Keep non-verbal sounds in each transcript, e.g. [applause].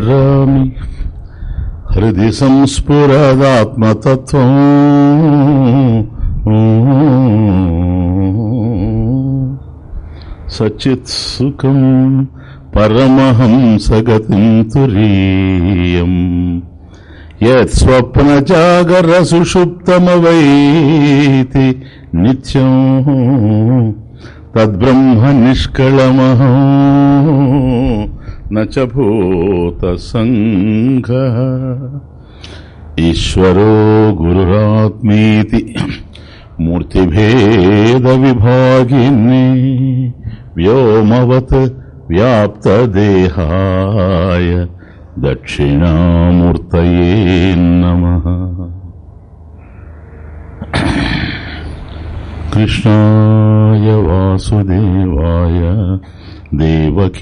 స్మరామి హృది సంస్ఫురదాత్మతత్వం. సచిత్ సుఖం పరమహంసగతిం తురీయం. సుషుప్తమవైతి నిత్యం. తద్బ్రహ్మ నిష్కళమహం. నూతసంఘ ఈశ్వరో గురురాత్మీతి మూర్తిభేద విభాగిని వ్యోమవత్ వ్యాప్తదేహాయ దక్షిణామూర్తయే నమ కృష్ణాయ వాసుదేవాయ देवकीनन्दनाय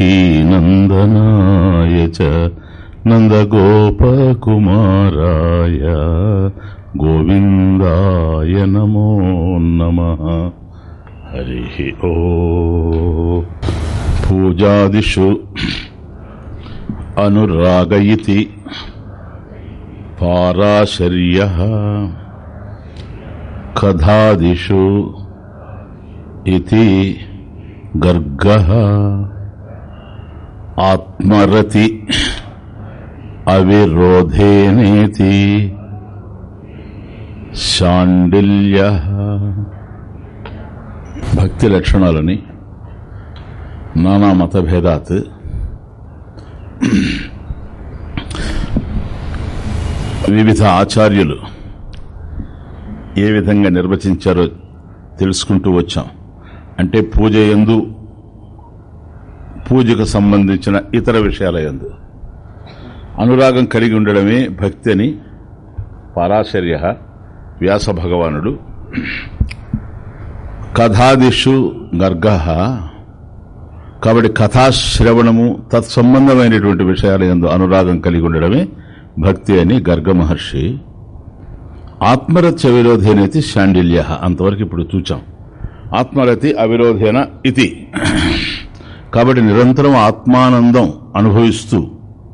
च नन्दगोपकुमाराय गोविन्दाय नमो नमः हरिः ओ पूजादिषु अनुराग इति पाराशर्यः कथादिषु इति గర్గ ఆత్మరతి అవిరోధేనేతి శాండిల్య. భక్తి లక్షణాలని నానా మతభేదాత్ వివిధ ఆచార్యులు ఏ విధంగా నిర్వచించారో తెలుసుకుంటూ వచ్చాం. అంటే పూజ ఎందు పూజకు సంబంధించిన ఇతర విషయాల ఎందు అనురాగం కలిగి ఉండడమే భక్తి అని పరాశర్య వ్యాస భగవానుడు. కథాదిషు గర్గ. కాబట్టి కథాశ్రవణము తత్సంబంధమైనటువంటి విషయాల ఎందు అనురాగం కలిగి ఉండడమే భక్తి అని గర్గ మహర్షి. ఆత్మరత్య విరోధేనైతే శాండిల్య. అంతవరకు ఇప్పుడు చూచాం. ఆత్మరతి అవిరోధేన ఇది. కాబట్టి నిరంతరం ఆత్మానందం అనుభవిస్తూ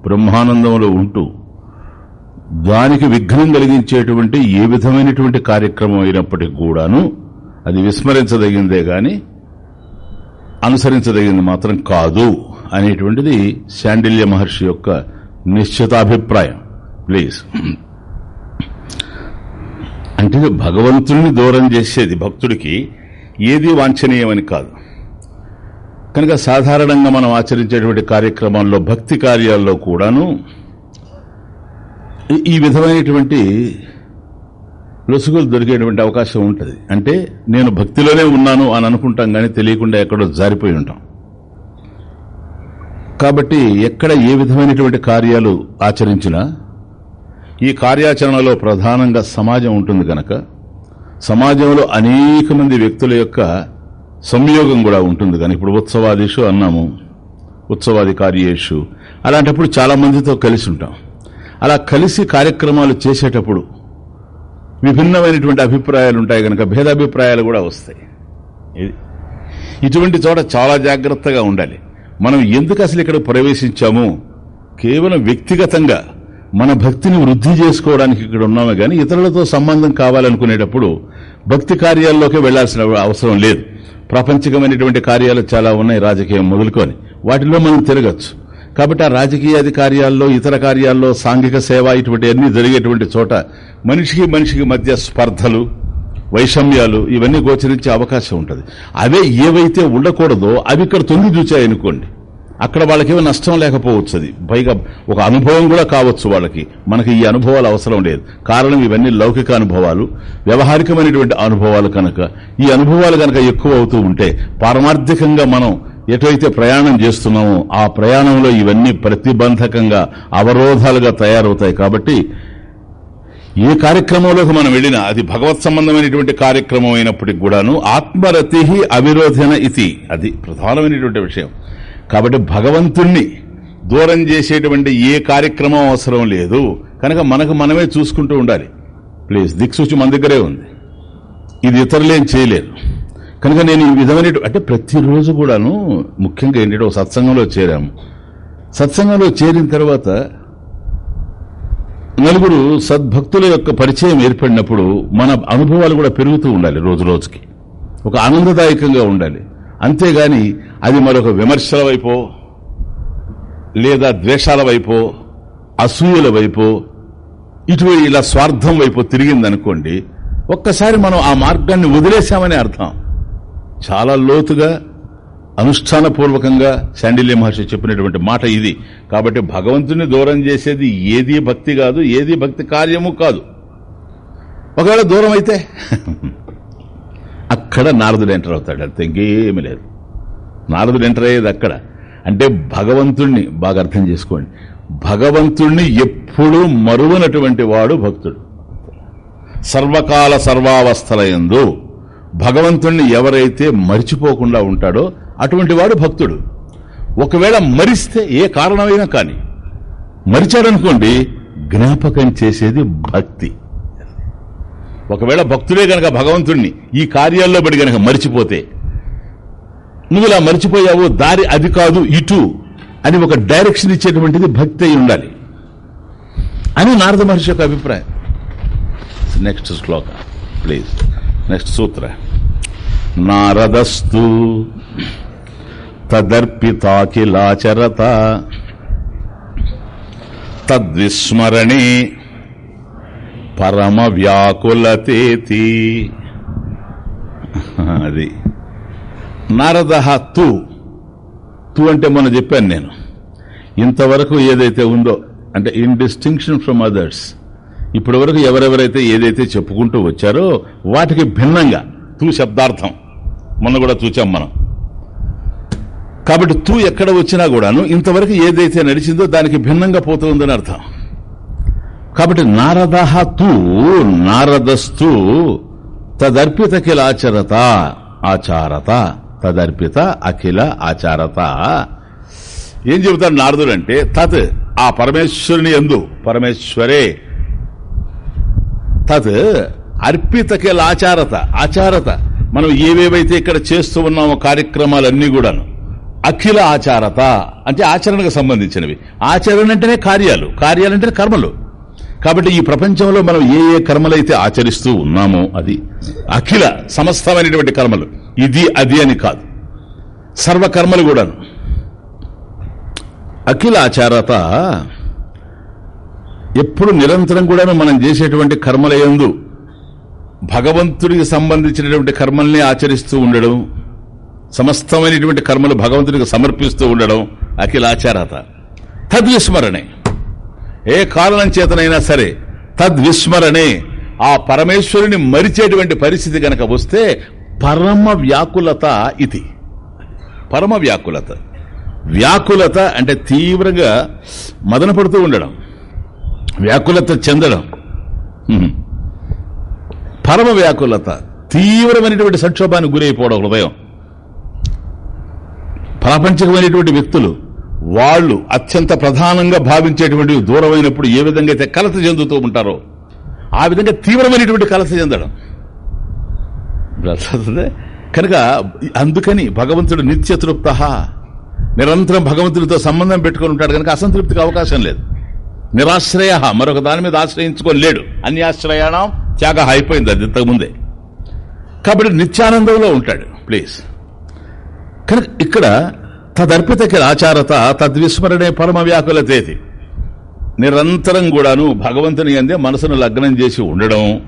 బ్రహ్మానందంలో ఉంటూ దానికి విఘ్నం కలిగించేటువంటి ఏ విధమైనటువంటి కార్యక్రమం అయినప్పటికీ కూడాను అది విస్మరించదగిందే గాని అనుసరించదగింది మాత్రం కాదు అనేటువంటిది శాండిల్య మహర్షి యొక్క నిశ్చితాభిప్రాయం. ప్లీజ్. అంటే భగవంతుణ్ణి దూరం చేసేది భక్తుడికి ఏది వాంఛనీయమని కాదు. కనుక సాధారణంగా మనం ఆచరించేటువంటి కార్యక్రమాల్లో భక్తి కార్యాల్లో కూడాను ఈ విధమైనటువంటి లొసుగులు దొరికేటువంటి అవకాశం ఉంటుంది. అంటే నేను భక్తిలోనే ఉన్నాను అని అనుకుంటాం కానీ తెలియకుండా ఎక్కడో జారిపోయి ఉంటాం. కాబట్టి ఎక్కడ ఏ విధమైనటువంటి కార్యాలు ఆచరించినా ఈ కార్యాచరణలో ప్రధానంగా సమాజం ఉంటుంది కనుక సమాజంలో అనేక మంది వ్యక్తుల యొక్క సంయోగం కూడా ఉంటుంది. కానీ ఇప్పుడు ఉత్సవాదిషు అన్నాము. ఉత్సవాది కార్యేషు. అలాంటప్పుడు చాలా మందితో కలిసి ఉంటాం. అలా కలిసి కార్యక్రమాలు చేసేటప్పుడు విభిన్నమైనటువంటి అభిప్రాయాలు ఉంటాయి కనుక భేదాభిప్రాయాలు కూడా వస్తాయి. ఇది ఇటువంటి చోట చాలా జాగ్రత్తగా ఉండాలి. మనం ఎందుకు అసలు ఇక్కడ ప్రవేశించాము? కేవలం వ్యక్తిగతంగా మన భక్తిని వృద్ధి చేసుకోవడానికి ఇక్కడ ఉన్నామే కానీ ఇతరులతో సంబంధం కావాలనుకునేటప్పుడు భక్తి కార్యాల్లోకి వెళ్ళాల్సిన అవసరం లేదు. ప్రాపంచికమైనటువంటి కార్యాలు చాలా ఉన్నాయి రాజకీయం మొదలుకొని. వాటిలో మనం తిరగచ్చు. కాబట్టి ఆ రాజకీయాది కార్యాల్లో ఇతర కార్యాల్లో సాంఘిక సేవ ఇటువంటి అన్ని జరిగేటువంటి చోట మనిషికి మనిషికి మధ్య స్పర్ధలు వైషమ్యాలు ఇవన్నీ గోచరించే అవకాశం ఉంటుంది. అవే ఏవైతే ఉండకూడదో అవి ఇక్కడ తొంగి చూచాయనుకోండి అక్కడ వాళ్ళకేమో నష్టం లేకపోవచ్చు అది. పైగా ఒక అనుభవం కూడా కావచ్చు వాళ్ళకి. మనకి ఈ అనుభవాలు అవసరం లేదు. కారణం ఇవన్నీ లౌకిక అనుభవాలు. వ్యవహారికమైనటువంటి అనుభవాలు కనుక. ఈ అనుభవాలు కనుక ఎక్కువ అవుతూ ఉంటే పారమార్థికంగా మనం ఎటువైతే ప్రయాణం చేస్తున్నామో ఆ ప్రయాణంలో ఇవన్నీ ప్రతిబంధకంగా అవరోధాలుగా తయారవుతాయి. కాబట్టి ఏ కార్యక్రమంలోకి మనం వెళ్ళినా అది భగవత్ సంబంధమైనటువంటి కార్యక్రమం అయినప్పటికి కూడాను ఆత్మరతి అవిరోధన ఇది అది ప్రధానమైనటువంటి విషయం. కాబట్టి భగవంతుణ్ణి దూరం చేసేటువంటి ఏ కార్యక్రమం అవసరం లేదు. కనుక మనకు మనమే చూసుకుంటూ ఉండాలి. ప్లీజ్ దిక్సూచి మన దగ్గరే ఉంది. ఇది ఇతరులేం చేయలేరు. కనుక నేను ఈ విధమైన అంటే ప్రతిరోజు కూడాను ముఖ్యంగా ఏంటంటే ఒక సత్సంగంలో చేరాము. సత్సంగంలో చేరిన తర్వాత నలుగురు సద్భక్తుల యొక్క పరిచయం ఏర్పడినప్పుడు మన అనుభవాలు కూడా పెరుగుతూ ఉండాలి రోజు రోజుకి. ఒక ఆనందదాయకంగా ఉండాలి. అంతేగాని అది మరొక విమర్శల వైపో లేదా ద్వేషాల వైపో అసూయల వైపో ఇటు ఇలా స్వార్థం వైపు తిరిగిందనుకోండి ఒక్కసారి మనం ఆ మార్గాన్ని వదిలేశామని అర్థం. చాలా లోతుగా అనుష్ఠానపూర్వకంగా శాండిల్య మహర్షి చెప్పినటువంటి మాట ఇది. కాబట్టి భగవంతుని దూరం చేసేది ఏది భక్తి కాదు ఏది భక్తి కార్యము కాదు. ఒకవేళ దూరం అయితే అక్కడ నారదుడు ఎంటర్ అవుతాడు అంతే ఇంకేమీ లేదు. నారదుడు ఎంటర్ అయ్యేది అక్కడ. అంటే భగవంతుణ్ణి బాగా అర్థం చేసుకోండి. భగవంతుణ్ణి ఎప్పుడూ మరువనటువంటి వాడు భక్తుడు. సర్వకాల సర్వావస్థల ఎందు భగవంతుణ్ణి ఎవరైతే మరిచిపోకుండా ఉంటాడో అటువంటి వాడు భక్తుడు. ఒకవేళ మరిస్తే ఏ కారణమైనా కానీ. మరిచాడనుకోండి జ్ఞాపకం చేసేది భక్తి. ఒకవేళ భక్తుడే గనక భగవంతుణ్ణి ఈ కార్యాల్లో బడి గనక మరిచిపోతే నువ్వు ఇలా మర్చిపోయావు దారి అది కాదు ఇటు అని ఒక డైరెక్షన్ ఇచ్చేటువంటిది భక్తి అయి ఉండాలి. అని నారద మహర్షి యొక్క అభిప్రాయం. నెక్స్ట్ శ్లోక ప్లీజ్ నెక్స్ట్ సూత్ర. నారదస్తు తదర్పితాకిలాచరత తద్విస్మరణే పరమ వ్యాకులతేతి [laughs] అది. నారద తు. తు అంటే మొన్న చెప్పాను నేను. ఇంతవరకు ఏదైతే ఉందో అంటే ఇన్ డిస్టింక్షన్ ఫ్రమ్ అదర్స్ ఇప్పటి వరకు ఎవరెవరైతే ఏదైతే చెప్పుకుంటూ వచ్చారో వాటికి భిన్నంగా తూ శబ్దార్థం. మొన్న కూడా చూచాం మనం. కాబట్టి తూ ఎక్కడ వచ్చినా కూడాను ఇంతవరకు ఏదైతే నడిచిందో దానికి భిన్నంగా పోతుందని అర్థం. కాబట్టి నారదహ తూ నారదస్తు తదర్పిత కిలాచరత ఆచారత. తదర్పిత అఖిల ఆచారత. ఏం చెబుతాడు నారదుడు అంటే తత్ ఆ పరమేశ్వరుని ఎందు పరమేశ్వరే. తత్ అర్పితకిల ఆచారత ఆచారత. మనం ఏవేవైతే ఇక్కడ చేస్తూ ఉన్నామో కార్యక్రమాలన్నీ కూడాను అఖిల ఆచారత. అంటే ఆచరణకు సంబంధించినవి. ఆచరణ అంటేనే కార్యాలు కార్యాలంటేనే కర్మలు. కాబట్టి ఈ ప్రపంచంలో మనం ఏ ఏ కర్మలైతే ఆచరిస్తూ ఉన్నామో అది అఖిల సమస్తమైనటువంటి కర్మలు. ఇది అది అని కాదు. సర్వకర్మలు కూడాను. అఖిల ఆచారత ఎప్పుడు నిరంతరం కూడాను మనం చేసేటువంటి కర్మలయందు భగవంతుడికి సంబంధించినటువంటి కర్మల్ని ఆచరిస్తూ ఉండడం సమస్తమైనటువంటి కర్మలు భగవంతుడికి సమర్పిస్తూ ఉండడం అఖిలాచారత తద్విస్మరణే. ఏ కారణం చేతనైనా సరే తద్విస్మరణే ఆ పరమేశ్వరుని మరిచేటువంటి పరిస్థితి గనక వస్తే పరమ వ్యాకులత ఇది. పరమ వ్యాకులత. వ్యాకులత అంటే తీవ్రంగా మదన పడుతూ ఉండడం. వ్యాకులత చెందడం. పరమ వ్యాకులత తీవ్రమైనటువంటి సంక్షోభానికి గురైపోవడం హృదయం ప్రాపంచికమైనటువంటి వ్యక్తులు వాళ్ళు అత్యంత ప్రధానంగా భావించేటువంటి దూరమైనప్పుడు ఏ విధంగా అయితే కలత చెందుతూ ఉంటారో ఆ విధంగా తీవ్రమైనటువంటి కలత చెందడం. కనుక అందుకని భగవంతుడు నిత్యతృప్త నిరంతరం భగవంతుడితో సంబంధం పెట్టుకొని ఉంటాడు కనుక అసంతృప్తికి అవకాశం లేదు. నిరాశ్రయ. మరొక దాని మీద ఆశ్రయించుకొని లేడు అన్యాశ్రయాణం త్యాగ అయిపోయింది అది ఇంతకుముందే కాబట్టి నిత్యానందంలో ఉంటాడు. ప్లీజ్. కనుక ఇక్కడ తదర్పితకి ఆచారత తద్విస్మరణే పరమ వ్యాకులతేది నిరంతరం కూడాను భగవంతుని అందే మనసును లగ్నం చేసి ఉండడం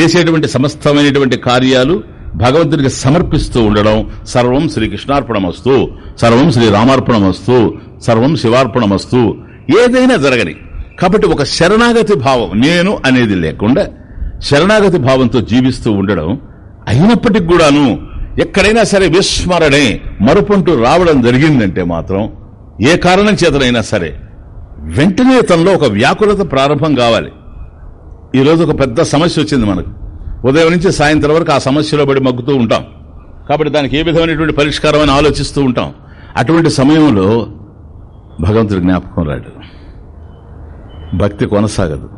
చేసేటువంటి సమస్తమైనటువంటి కార్యాలు భగవంతునికి సమర్పిస్తూ ఉండడం. సర్వం శ్రీకృష్ణార్పణమస్తు సర్వం శ్రీరామార్పణమస్తు సర్వం శివార్పణమస్తు. ఏదైనా జరగని. కాబట్టి ఒక శరణాగతి భావం నేను అనేది లేకుండా శరణాగతి భావంతో జీవిస్తూ ఉండడం అయినప్పటికి కూడాను ఎక్కడైనా సరే విస్మరణే మరుపుంటూ రావడం జరిగిందంటే మాత్రం ఏ కారణం చేతనైనా సరే వెంటనే తనలో ఒక వ్యాకులత ప్రారంభం కావాలి. ఈరోజు ఒక పెద్ద సమస్య వచ్చింది మనకు. ఉదయం నుంచి సాయంత్రం వరకు ఆ సమస్యలో పడి మగ్గుతూ ఉంటాం. కాబట్టి దానికి ఏ విధమైనటువంటి పరిష్కారం అని ఆలోచిస్తూ ఉంటాం. అటువంటి సమయంలో భగవంతుడి జ్ఞాపకం రాడు. భక్తి కొనసాగదు.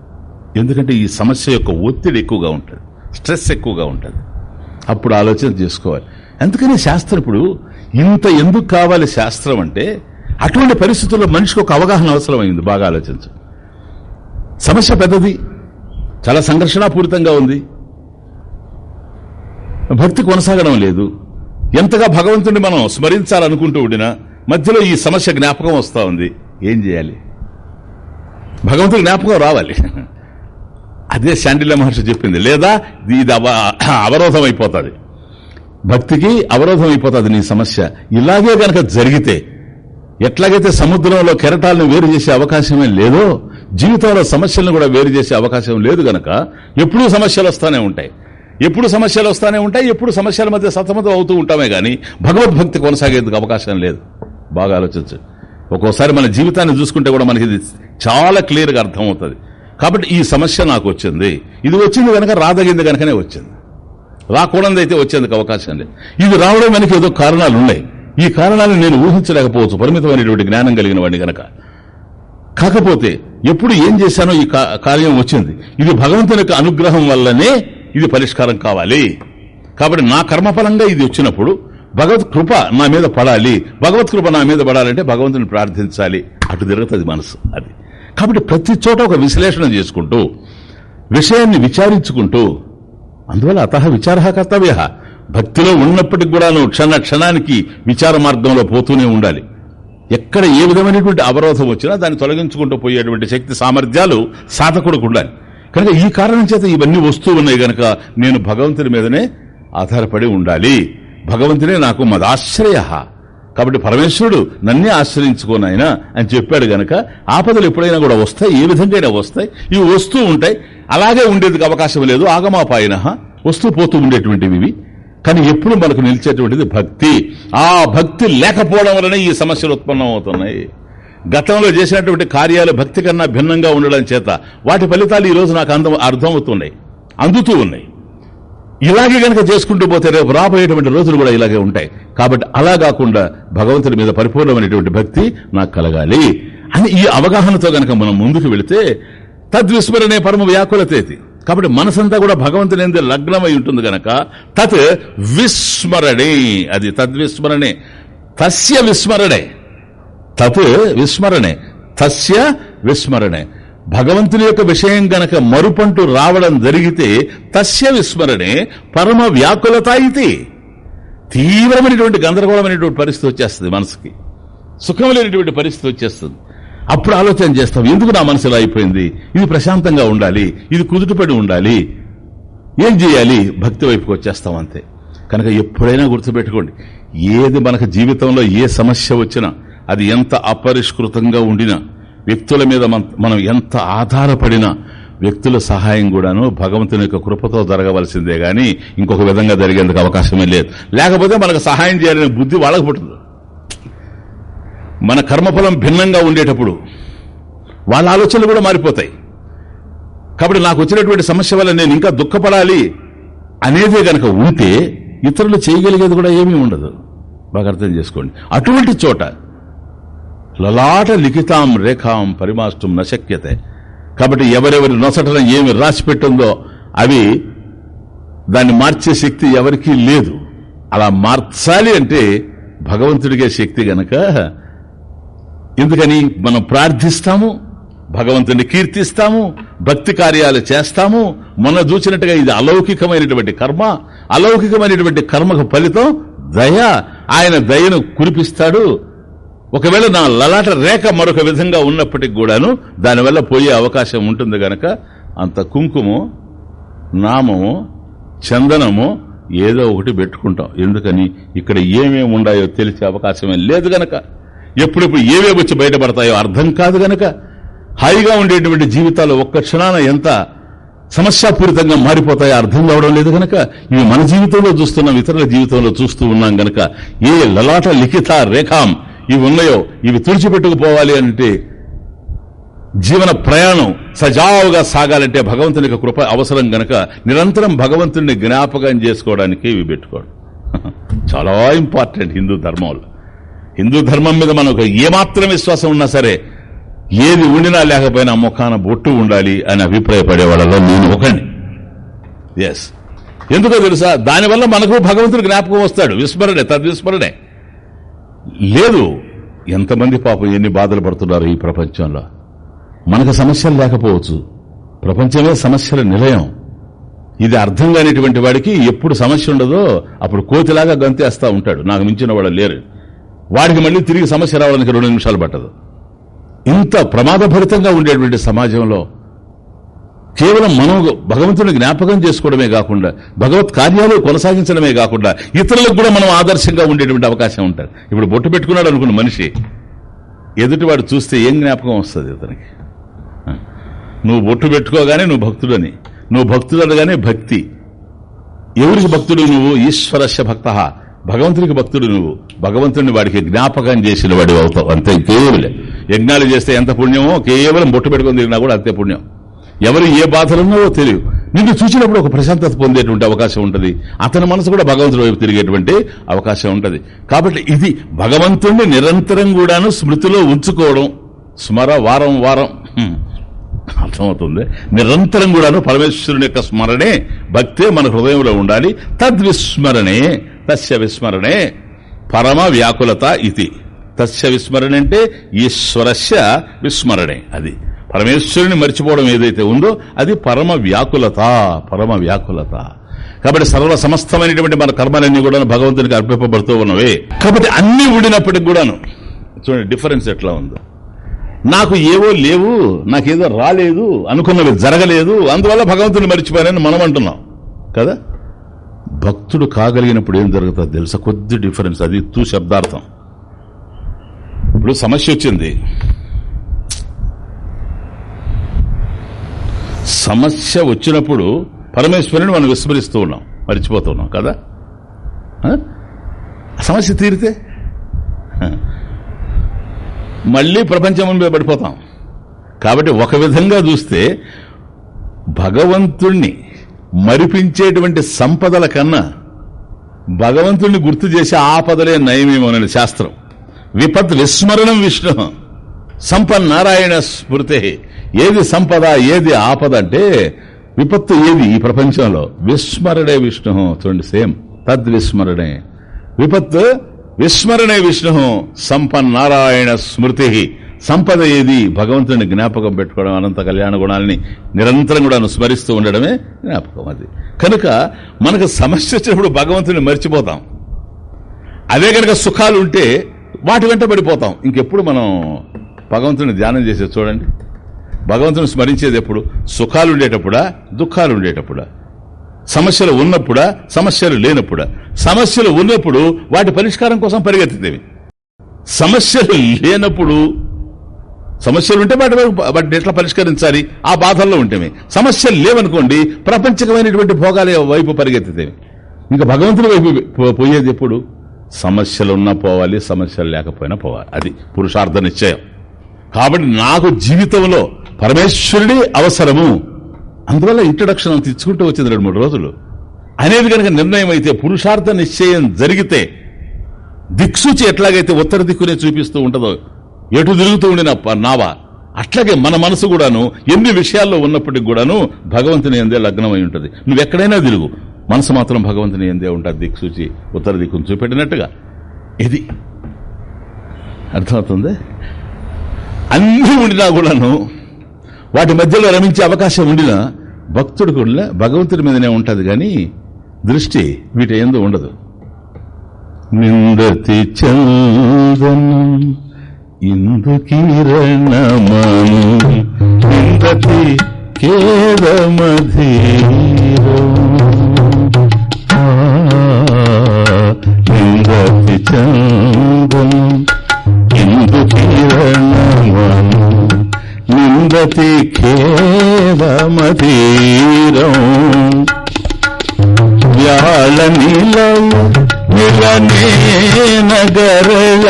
ఎందుకంటే ఈ సమస్య యొక్క ఒత్తిడి ఎక్కువగా ఉంటుంది స్ట్రెస్ ఎక్కువగా ఉంటుంది. అప్పుడు ఆలోచన చేసుకోవాలి. అందుకని శాస్త్రం ఇప్పుడు ఇంత ఎందుకు కావాలి శాస్త్రం అంటే అటువంటి పరిస్థితుల్లో మనిషికి ఒక అవగాహన అవసరమైంది బాగా ఆలోచించు. సమస్య పెద్దది చాలా సంఘర్షణాపూరితంగా ఉంది. భక్తి కొనసాగడం లేదు. ఎంతగా భగవంతుడిని మనం స్మరించాలనుకుంటూ ఉండినా మధ్యలో ఈ సమస్య జ్ఞాపకం వస్తూ ఉంది. ఏం చేయాలి? భగవంతుడి జ్ఞాపకం రావాలి. అదే శాండిల్య మహర్షి చెప్పింది. లేదా ఇది అవ- అవరోధం అయిపోతుంది భక్తికి అవరోధం అయిపోతుంది నీ సమస్య. ఇలాగే గనక జరిగితే ఎట్లాగైతే సముద్రంలో కెరటాలను వేరు చేసే అవకాశమే లేదో జీవితంలో సమస్యలను కూడా వేరు చేసే అవకాశం లేదు గనక ఎప్పుడూ సమస్యలు వస్తూనే ఉంటాయి. ఎప్పుడు సమస్యలు వస్తూనే ఉంటాయి ఎప్పుడు సమస్యల మధ్య సతమతం అవుతూ ఉంటామే కానీ భగవద్భక్తి కొనసాగేందుకు అవకాశం లేదు. బాగా ఆలోచించు. ఒక్కోసారి మన జీవితాన్ని చూసుకుంటే కూడా మనకి ఇది చాలా క్లియర్గా అర్థమవుతుంది. కాబట్టి ఈ సమస్య నాకు వచ్చింది. ఇది వచ్చింది కనుక రాదగింది కనుకనే వచ్చింది. రాకూడదు అయితే వచ్చేందుకు అవకాశం లేదు. ఇది రావడం వెనక ఏదో కారణాలు ఉన్నాయి. ఈ కారణాలను నేను ఊహించలేకపోవచ్చు. పరిమితమైనటువంటి జ్ఞానం కలిగిన వాడిని గనక. కాకపోతే ఎప్పుడు ఏం చేశానో ఈ కా- కార్యం వచ్చింది. ఇది భగవంతుని యొక్క అనుగ్రహం వల్లనే ఇది పరిష్కారం కావాలి. కాబట్టి నా కర్మఫలంగా ఇది వచ్చినప్పుడు భగవత్ కృప నా మీద పడాలి. భగవత్ కృప నా మీద పడాలంటే భగవంతుని ప్రార్థించాలి. అటు తిరుగుతుంది మనసు. అది. కాబట్టి ప్రతి చోట ఒక విశ్లేషణ చేసుకుంటూ విషయాన్ని విచారించుకుంటూ అందువల్ల అత విచార కర్తవ్య. భక్తిలో ఉన్నప్పటికి కూడా నువ్వు క్షణ క్షణానికి విచార మార్గంలో పోతూనే ఉండాలి. ఎక్కడ ఏ విధమైనటువంటి అవరోధం వచ్చినా దాన్ని తొలగించుకుంటూ పోయేటువంటి శక్తి సామర్థ్యాలు సాధకుడికి ఉండాలి. కనుక ఈ కారణం చేత ఇవన్నీ వస్తూ ఉన్నాయి గనక నేను భగవంతుని మీదనే ఆధారపడి ఉండాలి. భగవంతునే నాకు మదాశ్రయ. కాబట్టి పరమేశ్వరుడు నన్నే ఆశ్రయించుకోనైనా అని చెప్పాడు గనక ఆపదలు ఎప్పుడైనా కూడా వస్తాయి ఏ విధంగా వస్తాయి ఇవి వస్తూ ఉంటాయి అలాగే ఉండేందుకు అవకాశం లేదు ఆగమాపాయన వస్తూ పోతూ ఉండేటువంటివి ఇవి. కానీ ఎప్పుడు మనకు నిలిచేటువంటిది భక్తి. ఆ భక్తి లేకపోవడం వలన ఈ సమస్యలు ఉత్పన్నం అవుతున్నాయి గతంలో చేసినటువంటి కార్యాలు భక్తి కన్నా భిన్నంగా ఉండడం చేత వాటి ఫలితాలు ఈ రోజు నాకు అందం అర్థమవుతున్నాయి అందుతూ ఉన్నాయి. ఇలాగే గనక చేసుకుంటూ పోతే రేపు రాబోయేటువంటి రోజులు కూడా ఇలాగే ఉంటాయి. కాబట్టి అలా కాకుండా భగవంతుడి మీద పరిపూర్ణమైనటువంటి భక్తి నాకు కలగాలి. అని ఈ అవగాహనతో గనక మనం ముందుకు వెళితే తద్విస్మరణే పరమ వ్యాకులతేతి కాబట్టి మనసంతా కూడా భగవంతుని ఎందు లగ్నమై ఉంటుంది గనక తత్ విస్మరణే. అది తద్విస్మరణే. తస్య విస్మరణే. తత్ విస్మరణే. తస్య విస్మరణే. భగవంతుని యొక్క విషయం గనక మరుపంటూ రావడం జరిగితే తస్య విస్మరణే పరమ వ్యాకులత ఇది. తీవ్రమైనటువంటి గందరగోళమైనటువంటి పరిస్థితి వచ్చేస్తుంది మనసుకి. సుఖం లేనటువంటి పరిస్థితి వచ్చేస్తుంది. అప్పుడు ఆలోచన చేస్తాం ఎందుకు నా మనసు ఇలా అయిపోయింది? ఇది ప్రశాంతంగా ఉండాలి ఇది కుదుటపడి ఉండాలి ఏం చేయాలి? భక్తి వైపుకి వచ్చేస్తాం అంతే. కనుక ఎప్పుడైనా గుర్తుపెట్టుకోండి ఏది మనకు జీవితంలో ఏ సమస్య వచ్చినా అది ఎంత అపరిష్కృతంగా ఉండినా వ్యక్తుల మీద మనం ఎంత ఆధారపడినా వ్యక్తుల సహాయం కూడాను భగవంతుని యొక్క కృపతో జరగవలసిందే గాని ఇంకొక విధంగా జరిగేందుకు అవకాశమే లేదు. లేకపోతే మనకు సహాయం చేయాలనే బుద్ధి వాళ్ళకు పుట్టదు. మన కర్మఫలం భిన్నంగా ఉండేటప్పుడు వాళ్ళ ఆలోచనలు కూడా మారిపోతాయి. కాబట్టి నాకు వచ్చినటువంటి సమస్య వల్ల నేను ఇంకా దుఃఖపడాలి అనేదే గనక ఉంటే ఇతరులు చేయగలిగేది కూడా ఏమీ ఉండదు. బాగా అర్థం చేసుకోండి. అటువంటి చోట లలాట లిఖితాం రేఖాం పరిమాష్టం నశక్యతే కాబట్టి ఎవరెవరి నొసటన ఏమి రాసిపెట్టిందో అవి దాన్ని మార్చే శక్తి ఎవరికీ లేదు. అలా మార్చాలి అంటే భగవంతుడికే శక్తి గనక ఎందుకని మనం ప్రార్థిస్తాము భగవంతుని కీర్తిస్తాము భక్తి కార్యాలు చేస్తాము మొన్న చూసినట్టుగా ఇది అలౌకికమైనటువంటి కర్మ అలౌకికమైనటువంటి కర్మకు ఫలితం దయ. ఆయన దయను కురిపిస్తాడు ఒకవేళ నా లలాట రేఖ మరొక విధంగా ఉన్నప్పటికి కూడాను దానివల్ల పోయే అవకాశం ఉంటుంది గనక అంత కుంకుము నామము చందనము ఏదో ఒకటి పెట్టుకుంటాం. ఎందుకని? ఇక్కడ ఏమేమి ఉన్నాయో తెలిసే అవకాశమే లేదు గనక. ఎప్పుడెప్పుడు ఏవేవి వచ్చి బయటపడతాయో అర్థం కాదు గనక. హాయిగా ఉండేటువంటి జీవితాలు ఒక్క క్షణాన ఎంత సమస్యాపూరితంగా మారిపోతాయో అర్థం కావడం లేదు గనక. ఇవి మన జీవితంలో చూస్తున్నాం ఇతరుల జీవితంలో చూస్తూ ఉన్నాం గనక. ఏ లలాట లిఖిత రేఖాం ఇవి ఉన్నాయో ఇవి తుడిచిపెట్టుకుపోవాలి అంటే జీవన ప్రయాణం సజావుగా సాగాలంటే భగవంతుని యొక్క కృప అవసరం గనక నిరంతరం భగవంతుడిని జ్ఞాపకం చేసుకోవడానికి ఇవి పెట్టుకోవడం. [laughs] చాలా ఇంపార్టెంట్ హిందూ ధర్మంలో. హిందూ ధర్మం మీద మనకు ఏమాత్రం విశ్వాసం ఉన్నా సరే ఏది ఉండినా లేకపోయినా ముఖాన బొట్టు ఉండాలి అని అభిప్రాయపడే వాళ్ళలో నేను ఒకని ఎస్ ఎందుకో తెలుసా? దానివల్ల మనకు భగవంతుడు జ్ఞాపకం వస్తాడు. విస్మరణే తద్విస్మరణే. లేదు. ఎంతమంది పాపం ఎన్ని బాధలు పడుతున్నారు ఈ ప్రపంచంలో? మనకు సమస్యలు లేకపోవచ్చు. ప్రపంచమే సమస్యల నిలయం. ఇది అర్థం కానిటువంటి వాడికి ఎప్పుడు సమస్య ఉండదో అప్పుడు కోతిలాగా గంతేస్తా ఉంటాడు. నాకు మించిన వాడు లేరు. వాడికి మళ్ళీ తిరిగి సమస్య రావడానికి రెండు నిమిషాలు పట్టదు. ఇంత ప్రమాదభరితంగా ఉండేటువంటి సమాజంలో కేవలం మనం భగవంతుని జ్ఞాపకం చేసుకోవడమే కాకుండా భగవత్ కార్యాలు కొనసాగించడమే కాకుండా ఇతరులకు కూడా మనం ఆదర్శంగా ఉండేటువంటి అవకాశం ఉంటుంది. ఇప్పుడు బొట్టు పెట్టుకున్నాడు అనుకున్న మనిషి ఎదుటివాడు చూస్తే ఏం జ్ఞాపకం వస్తుంది ఇతనికి నువ్వు బొట్టు పెట్టుకోగానే నువ్వు భక్తుడని నువ్వు భక్తుడు అనగానే భక్తి. ఎవరికి భక్తుడు నువ్వు? ఈశ్వరస్య భక్త. భగవంతునికి భక్తుడు నువ్వు. భగవంతుడిని వాడికి జ్ఞాపకం చేసిన వాడి అవుతావు. అంతే కేవలం యజ్ఞాలు చేస్తే ఎంత పుణ్యమో కేవలం బొట్టు పెట్టుకొని తిరిగినా కూడా అంతే పుణ్యం. ఎవరు ఏ బాధలున్నావో తెలియదు. నిన్ను చూసినప్పుడు ఒక ప్రశాంతత పొందేటువంటి అవకాశం ఉంటుంది. అతని మనసు కూడా భగవంతుడి వైపు తిరిగేటువంటి అవకాశం ఉంటుంది. కాబట్టి ఇది భగవంతుణ్ణి నిరంతరం కూడాను స్మృతిలో ఉంచుకోవడం. స్మర వారం వారం అర్థమవుతుంది. నిరంతరం కూడాను పరమేశ్వరుని యొక్క స్మరణే భక్తే మన హృదయంలో ఉండాలి. తద్విస్మరణే తస్య విస్మరణే పరమ వ్యాకులత ఇది. తస్య విస్మరణ అంటే ఈశ్వరస్య విస్మరణే అది. పరమేశ్వరుని మర్చిపోవడం ఏదైతే ఉందో అది పరమ వ్యాకులత పరమ వ్యాకులత. కాబట్టి సర్వ సమస్తమైనటువంటి మన కర్మలన్నీ కూడా భగవంతునికి అర్పింపబడుతూ ఉన్నవే. కాబట్టి అన్ని ఉండినప్పటికి కూడాను చూడండి డిఫరెన్స్ ఎట్లా ఉందో. నాకు ఏవో లేవు నాకేదో రాలేదు అనుకున్నవి జరగలేదు అందువల్ల భగవంతుని మర్చిపోయానని మనం అంటున్నాం. కదా? భక్తుడు కాగలిగినప్పుడు ఏం జరుగుతుందో తెలుసా? కొద్ది డిఫరెన్స్ అది తూ శబ్దార్థం. ఇప్పుడు సమస్య వచ్చింది. సమస్య వచ్చినప్పుడు పరమేశ్వరుని మనం విస్మరిస్తూ ఉన్నాం మర్చిపోతూ ఉన్నాం కదా? సమస్య తీరితే? మళ్ళీ ప్రపంచం పడిపోతాం. కాబట్టి ఒక విధంగా చూస్తే భగవంతుణ్ణి మరిపించేటువంటి సంపదల కన్నా భగవంతుణ్ణి గుర్తు చేసే ఆపదలే నయమేమోనని శాస్త్రం. విపత్ విస్మరణం విష్ణు. సంపన్నారాయణ స్మృతి. ఏది సంపద ఏది ఆపద అంటే విపత్తు ఏది ఈ ప్రపంచంలో? విస్మరణే విష్ణు చూడండి సేమ్. తద్విస్మరణే. విపత్తు విస్మరణే విష్ణు సంపన్నారాయణ స్మృతి. సంపద ఏది? భగవంతుని జ్ఞాపకం పెట్టుకోవడం అనంత కళ్యాణ గుణాలని నిరంతరం కూడా స్మరిస్తూ ఉండడమే జ్ఞాపకం అది. కనుక మనకు సమస్య వచ్చినప్పుడు భగవంతుని మర్చిపోతాం. అదే కనుక సుఖాలు ఉంటే వాటి వెంట పడిపోతాం. ఇంకెప్పుడు మనం భగవంతుని ధ్యానం చేసేది చూడండి. భగవంతుని స్మరించేది ఎప్పుడు? సుఖాలు ఉండేటప్పుడా దుఃఖాలు ఉండేటప్పుడా సమస్యలు ఉన్నప్పుడా? సమస్యలు లేనప్పుడా? సమస్యలు ఉన్నప్పుడు వాటి పరిష్కారం కోసం పరిగెత్తుతేవి సమస్యలు లేనప్పుడు సమస్యలు ఉంటే వాటి వైపు- వాటిని ఎట్లా పరిష్కరించాలి? ఆ బాధల్లో ఉంటేమే. సమస్యలు లేవనుకోండి ప్రపంచకమైనటువంటి భోగాల వైపు పరిగెత్తితేవి ఇంకా భగవంతుడి వైపు పోయేది ఎప్పుడు? సమస్యలు ఉన్నా పోవాలి సమస్యలు లేకపోయినా పోవాలి. అది పురుషార్థ నిశ్చయం. కాబట్టి నాకు జీవితంలో పరమేశ్వరుడి అవసరము. అందువల్ల ఇంట్రడక్షన్ అంత ఇచ్చుకుంటూ వచ్చింది రెండు మూడు రోజులు. అనేది కనుక నిర్ణయం అయితే పురుషార్థ నిశ్చయం జరిగితే దిక్సూచి ఎట్లాగైతే ఉత్తర దిక్కునే చూపిస్తూ ఉంటుందో ఎటు తిరుగుతూ ఉండిన నావా నావ. అట్లాగే మన మనసు కూడాను ఎన్ని విషయాల్లో ఉన్నప్పటికి కూడాను భగవంతుని ఎందే లగ్నమై ఉంటుంది. నువ్వు ఎక్కడైనా తిరుగు. మనసు మాత్రం భగవంతుని ఎందే ఉంటుంది దిక్సూచి ఉత్తర దిక్కును చూపెట్టినట్టుగా. ఇది అర్థమవుతుంది? అన్నీ ఉండినా కూడాను వాటి మధ్యలో రమించే అవకాశం ఉండిన భక్తుడు కూడా భగవంతుడి మీదనే ఉంటుంది కానీ దృష్టి వీటి ఎందు ఉండదు. నిందతి చందనం ఇందు కిరణమను నిందతి కేదమధీరం. నిందతి చందనం నిందతి ఖేదమతీరం వ్యాళ నీలం నిలనే నగరల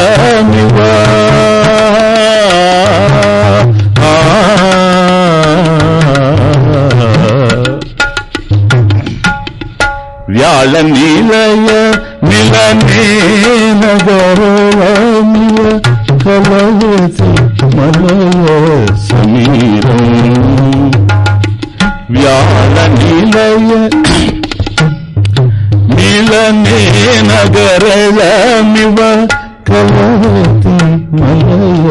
వ్యాళ నీలయ నిలనే కలయసి మలయ సమీరం. వ్యాల నిలయ మిలనే నగరయామివ కలయతి మలయ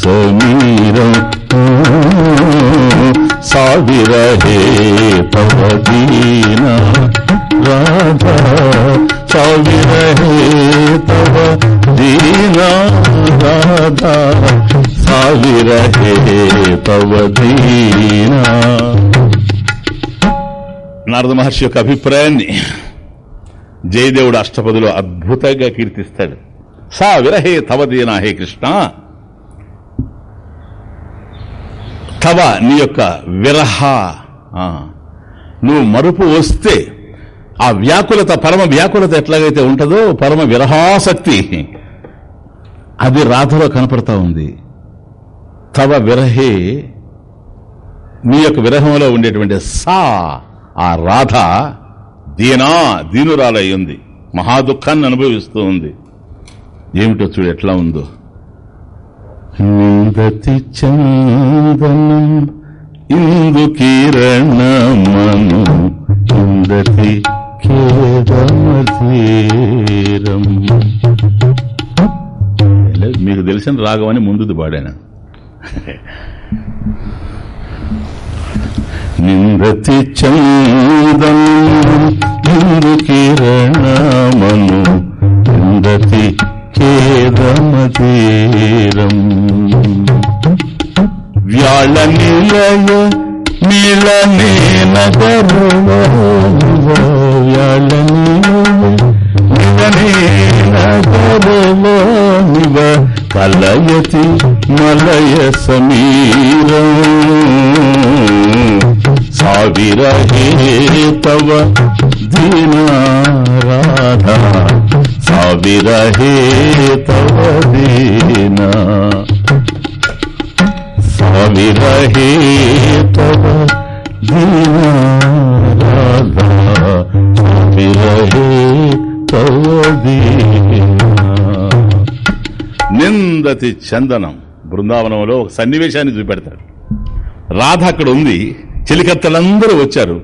సమీరం ಸಾವಿರ ಹೇ ಪವದೀನ ರಾಧಾ रहे तब दीना रहे तब दीना। నారద మహర్షి యొక్క అభిప్రాయాన్ని జయదేవుడు అష్టపదిలో అద్భుతంగా కీర్తిస్తాడు. సా విరహే తవ దీనా హే కృష్ణ. తవ నీ యొక్క విరహ నువ్వు మరుపు వస్తే ఆ వ్యాకులత పరమ వ్యాకులత ఎట్లాగైతే ఉంటుందో పరమ విరహాసక్తి అది రాధలో కనపడతా ఉంది. తవ విరహే నీ యొక్క విరహంలో ఉండేటువంటి సా ఆ రాధ దీనా దీనురాలై ఉంది. మహా దుఃఖాన్ని అనుభవిస్తూ ఉంది. ఏమిటో చూడు ఎట్లా ఉందో. నిందతి చందనం ఇందు కిరణమను ఇందతి మీకు తెలిసిన రాగం అని ముందుది పాడాను. నిందతి చందనం ఇందు కిరణమను నిందతి ఖేదమధీరం వ్యాళ నిలయ మిళనే నగరవ వ్యాళ నిలయ నగరవ కలయతి మలయ సమీరం. సావిరహే తవ దీనారాధా సావిరహే తవ దీనా. సావిరహే తవ దీనారాధా సావిరహే తవ దీనా నిందతి చందనం బృందావనంలో ఒక సన్నివేశాన్ని చూపెడతాడు. రాధ అక్కడ ఉంది. చెలికత్తలందరూ వచ్చారు.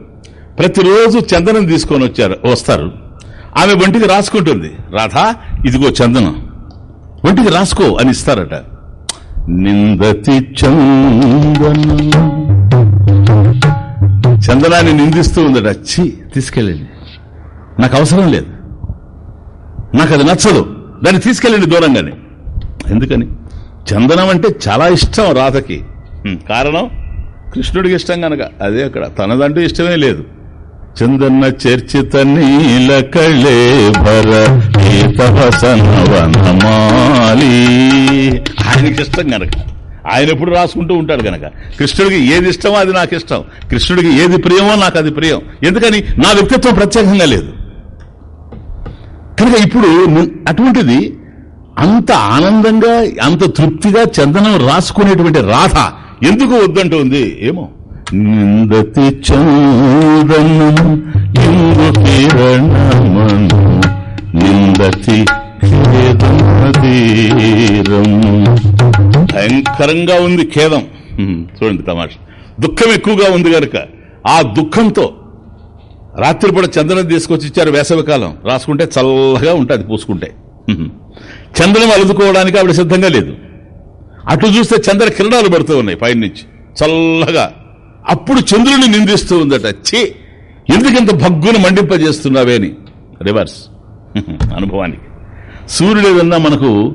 ప్రతిరోజు చందనం తీసుకొని వచ్చారు వస్తారు. ఆమె ఒంటికి రాసుకుంటుంది. రాధ ఇదిగో చందనం. ఒంటికి రాసుకో అని ఇస్తారట. నిందతి చందనం. చందనాన్ని నిందిస్తూ ఉందట. చి తీసుకెళ్ళండి నాకు అవసరం లేదు. నాకు అది నచ్చదు. దాన్ని తీసుకెళ్ళండి దూరంగానే. ఎందుకని? చందనం అంటే చాలా ఇష్టం రాధకి. కారణం? కృష్ణుడికి ఇష్టం గనక. అదే అక్కడ. తనదంటూ ఇష్టమే లేదు. చందన్న చర్చిత నీల కళే భర వనమాలి. ఆయనకి ఇష్టం కనుక ఆయన ఎప్పుడు రాసుకుంటూ ఉంటాడు గనక. కృష్ణుడికి ఏది ఇష్టమో అది నాకు ఇష్టం. కృష్ణుడికి ఏది ప్రియమో నాకు అది ప్రియం. ఎందుకని? నా వ్యక్తిత్వం ప్రత్యేకంగా లేదు. కనుక ఇప్పుడు అటువంటిది అంత ఆనందంగా అంత తృప్తిగా చందనం రాసుకునేటువంటి రాధ ఎందుకు వద్దంటుంది? ఏమో. నిందతి చందనం ఇందు కిరణమను నిందతి భయంకరంగా ఉంది ఖేదం. చూడండి తమాష. దుఃఖం ఎక్కువగా ఉంది గనక ఆ దుఃఖంతో రాత్రిపూట చందనం తీసుకొచ్చి ఇచ్చారు వేసవికాలం. రాసుకుంటే చల్లగా ఉంటుంది పూసుకుంటే. చందనం అలుదుకోవడానికి ఆవిడ సిద్ధంగా లేదు. అటు చూస్తే చంద్ర కిరణాలు పడుతూ ఉన్నాయి పైనుంచి. చల్లగా. అప్పుడు చంద్రుని నిందిస్తూ ఉందట. ఛీ! ఎందుకింత భగ్గును మండింపజేస్తున్నావే అని. రివర్స్. అనుభవానికి. సూర్యుడు ఏదన్నా మనకు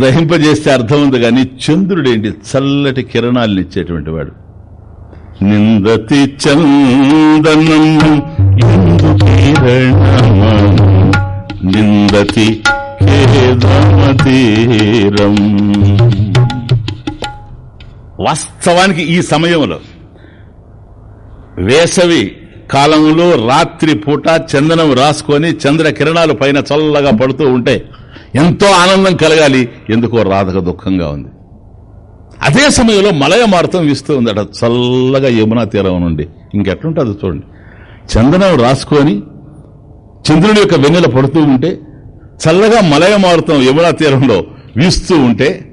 దహింపజేస్తే అర్థం ఉంది కానీ చంద్రుడేంటి? చల్లటి కిరణాలను ఇచ్చేటువంటి వాడు. నిందతి చందనం నిందతి వాస్తవానికి ఈ సమయంలో వేసవి కాలంలో రాత్రి పూట చందనం రాసుకొని చంద్ర కిరణాలు పైన చల్లగా పడుతూ ఉంటాయి ఎంతో ఆనందం కలగాలి. ఎందుకో రాధక దుఃఖంగా ఉంది. అదే సమయంలో మలయ మారుతం వీస్తూ ఉందట. చల్లగా యమునా తీరం నుండి. ఇంకెట్లుంటుంది చూడండి. చందనం రాసుకొని చంద్రుడి యొక్క వెన్నెల పడుతూ ఉంటే చల్లగా మలయ మారుతం యమునా తీరంలో వీస్తూ ఉంటే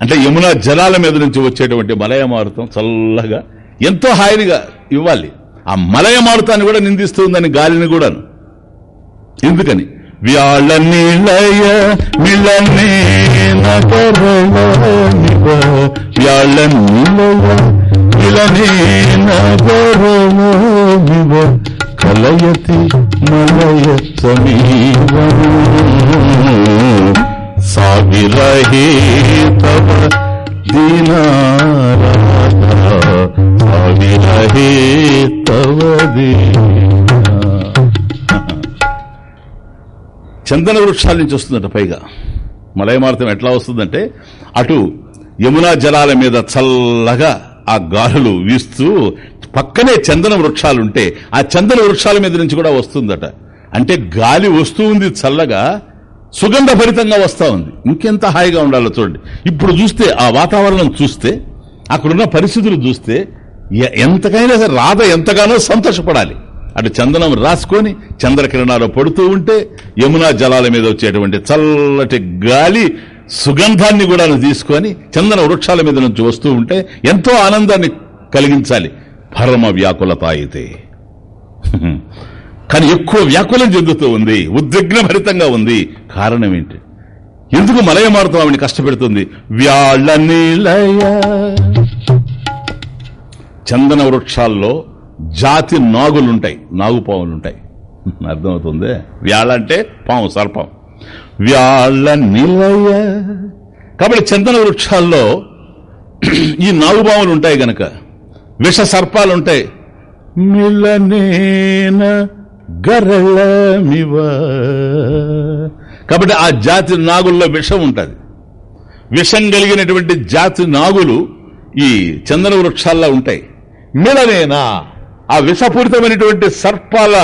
అంటే యమునా జలాల మీద నుంచి వచ్చేటువంటి మలయ మారుతం చల్లగా ఎంతో హాయిగా ఇవ్వాలి. ఆ మలయ మారుతాన్ని కూడా నిందిస్తూ ఉందని గాలిని కూడాను. ఎందుకని? వ్యాళ నిలయ మిళనే నగరనివ వ్యాళ నిలయ మిళనే నగరనివ కలయతి మలయ సమీవము సాగిరహే తవ దీనారాధ సాగిరహే తవ దీనా చందన వృక్షాల నుంచి వస్తుందట పైగా. మలయమారుతం ఎట్లా వస్తుందంటే అటు యమునా జలాల మీద చల్లగా ఆ గాలులు వీస్తూ పక్కనే చందన వృక్షాలుంటే ఆ చందన వృక్షాల మీద నుంచి కూడా వస్తుందట. అంటే గాలి వస్తూ ఉంది చల్లగా సుగంధ భరితంగా వస్తూ ఉంది. ఇంకెంత హాయిగా ఉండాలో చూడండి. ఇప్పుడు చూస్తే ఆ వాతావరణం చూస్తే అక్కడున్న పరిస్థితులు చూస్తే ఎ- ఎంతకైనా సరే రాధ ఎంతగానో సంతోషపడాలి. అటు చందనం రాసుకొని చంద్రకిరణాలు పడుతూ ఉంటే యమునా జలాల మీద వచ్చేటువంటి చల్లటి గాలి సుగంధాన్ని కూడా తీసుకొని చందన వృక్షాల మీద నుంచి వస్తూ ఉంటే ఎంతో ఆనందాన్ని కలిగించాలి. పరమ వ్యాకులత అయితే. [laughs] కానీ ఎక్కువ వ్యాకులం చెందుతూ ఉంది. ఉద్విగ్నభరితంగా ఉంది. కారణం ఏంటి? ఎందుకు మలయ మారుతాం ఆవిడ కష్టపెడుతుంది? వ్యాళ్ళ నిలయ చందన వృక్షాల్లో జాతి నాగులుంటాయి నాగుపాములుంటాయి. [laughs] అర్థమవుతుంది? వ్యాళ అంటే పాము సర్పం. వ్యాళ్ళ నిలయ. కాబట్టి చందన వృక్షాల్లో [clears throat] ఈ నాగుపాములు ఉంటాయి గనక. విష సర్పాలు ఉంటాయి మిలనేన గరళమివ. కాబట్టి ఆ జాతి నాగుల్లో విషం ఉంటుంది. విషం కలిగినటువంటి జాతి నాగులు ఈ చందన వృక్షాల్లో ఉంటాయి. మిలనేనా ఆ విషపూరితమైనటువంటి సర్పాల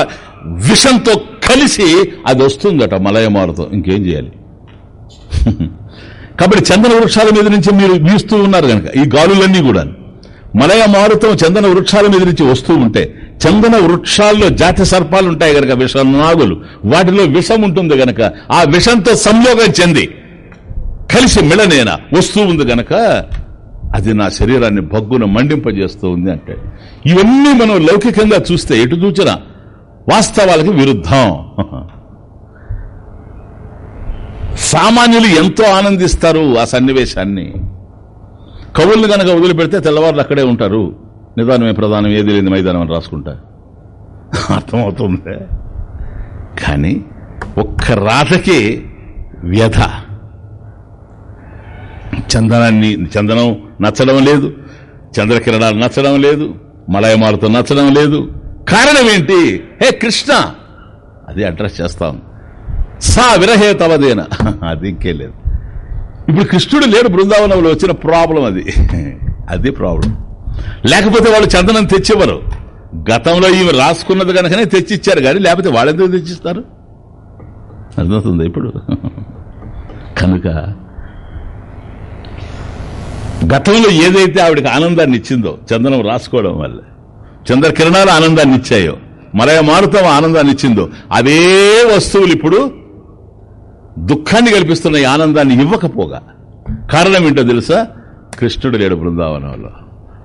విషంతో కలిసి అది వస్తుందట మలయమారుతో. ఇంకేం చేయాలి? [laughs] కాబట్టి చందన వృక్షాల మీద నుంచి మీరు వీస్తూ ఉన్నారు కనుక ఈ గాలులన్నీ కూడా. మలయ మారుతం చందన వృక్షాల మీద నుంచి వస్తూ ఉంటే చందన వృక్షాల్లో జాతి సర్పాలు ఉంటాయి గనక విష నాగులు వాటిలో విషం ఉంటుంది గనక ఆ విషంతో సంయోగం చెంది కలిసి మిళనేన వస్తూ ఉంది గనక అది నా శరీరాన్ని భగ్గున మండింపజేస్తూ ఉంది అంటే ఇవన్నీ మనం లౌకికంగా చూస్తే ఎటు చూచినా వాస్తవాలకి విరుద్ధం. సామాన్యులు ఎంతో ఆనందిస్తారు ఆ సన్నివేశాన్ని. కవుల్ని గనక వదిలిపెడితే తెల్లవారులు అక్కడే ఉంటారు. నిదానమే ప్రధానం ఏది లేని మైదానం అని రాసుకుంటా. అర్థమవుతుంది కానీ ఒక్క రాతకి వ్యధ. చందనాన్ని చందనం నచ్చడం లేదు చంద్రకిరణాలు నచ్చడం లేదు మలయమాలతో నచ్చడం లేదు. కారణం ఏంటి? హే కృష్ణ! అది అడ్రస్ చేస్తాం. సా విరహే తవదేన. అది ఇంకే లేదు. ఇప్పుడు కృష్ణుడు లేడు బృందావనంలో వచ్చిన ప్రాబ్లం అది. అది ప్రాబ్లం. లేకపోతే వాళ్ళు చందనం తెచ్చేవారు. గతంలో ఈమె రాసుకున్నది కనుకనే తెచ్చిచ్చారు కానీ లేకపోతే వాళ్ళెందుకు తెచ్చిస్తారు? అర్థమవుతుంది ఇప్పుడు? కనుక గతంలో ఏదైతే ఆవిడకి ఆనందాన్ని ఇచ్చిందో చందనం రాసుకోవడం వల్ల చంద్రకిరణాలు ఆనందాన్ని ఇచ్చాయో మరయ మారుతం ఆనందాన్ని ఇచ్చిందో అదే వస్తువులు ఇప్పుడు దుఃఖాన్ని కల్పిస్తున్న ఈ ఆనందాన్ని ఇవ్వకపోగా కారణం ఏంటో తెలుసా? కృష్ణుడు లేడు బృందావనంలో.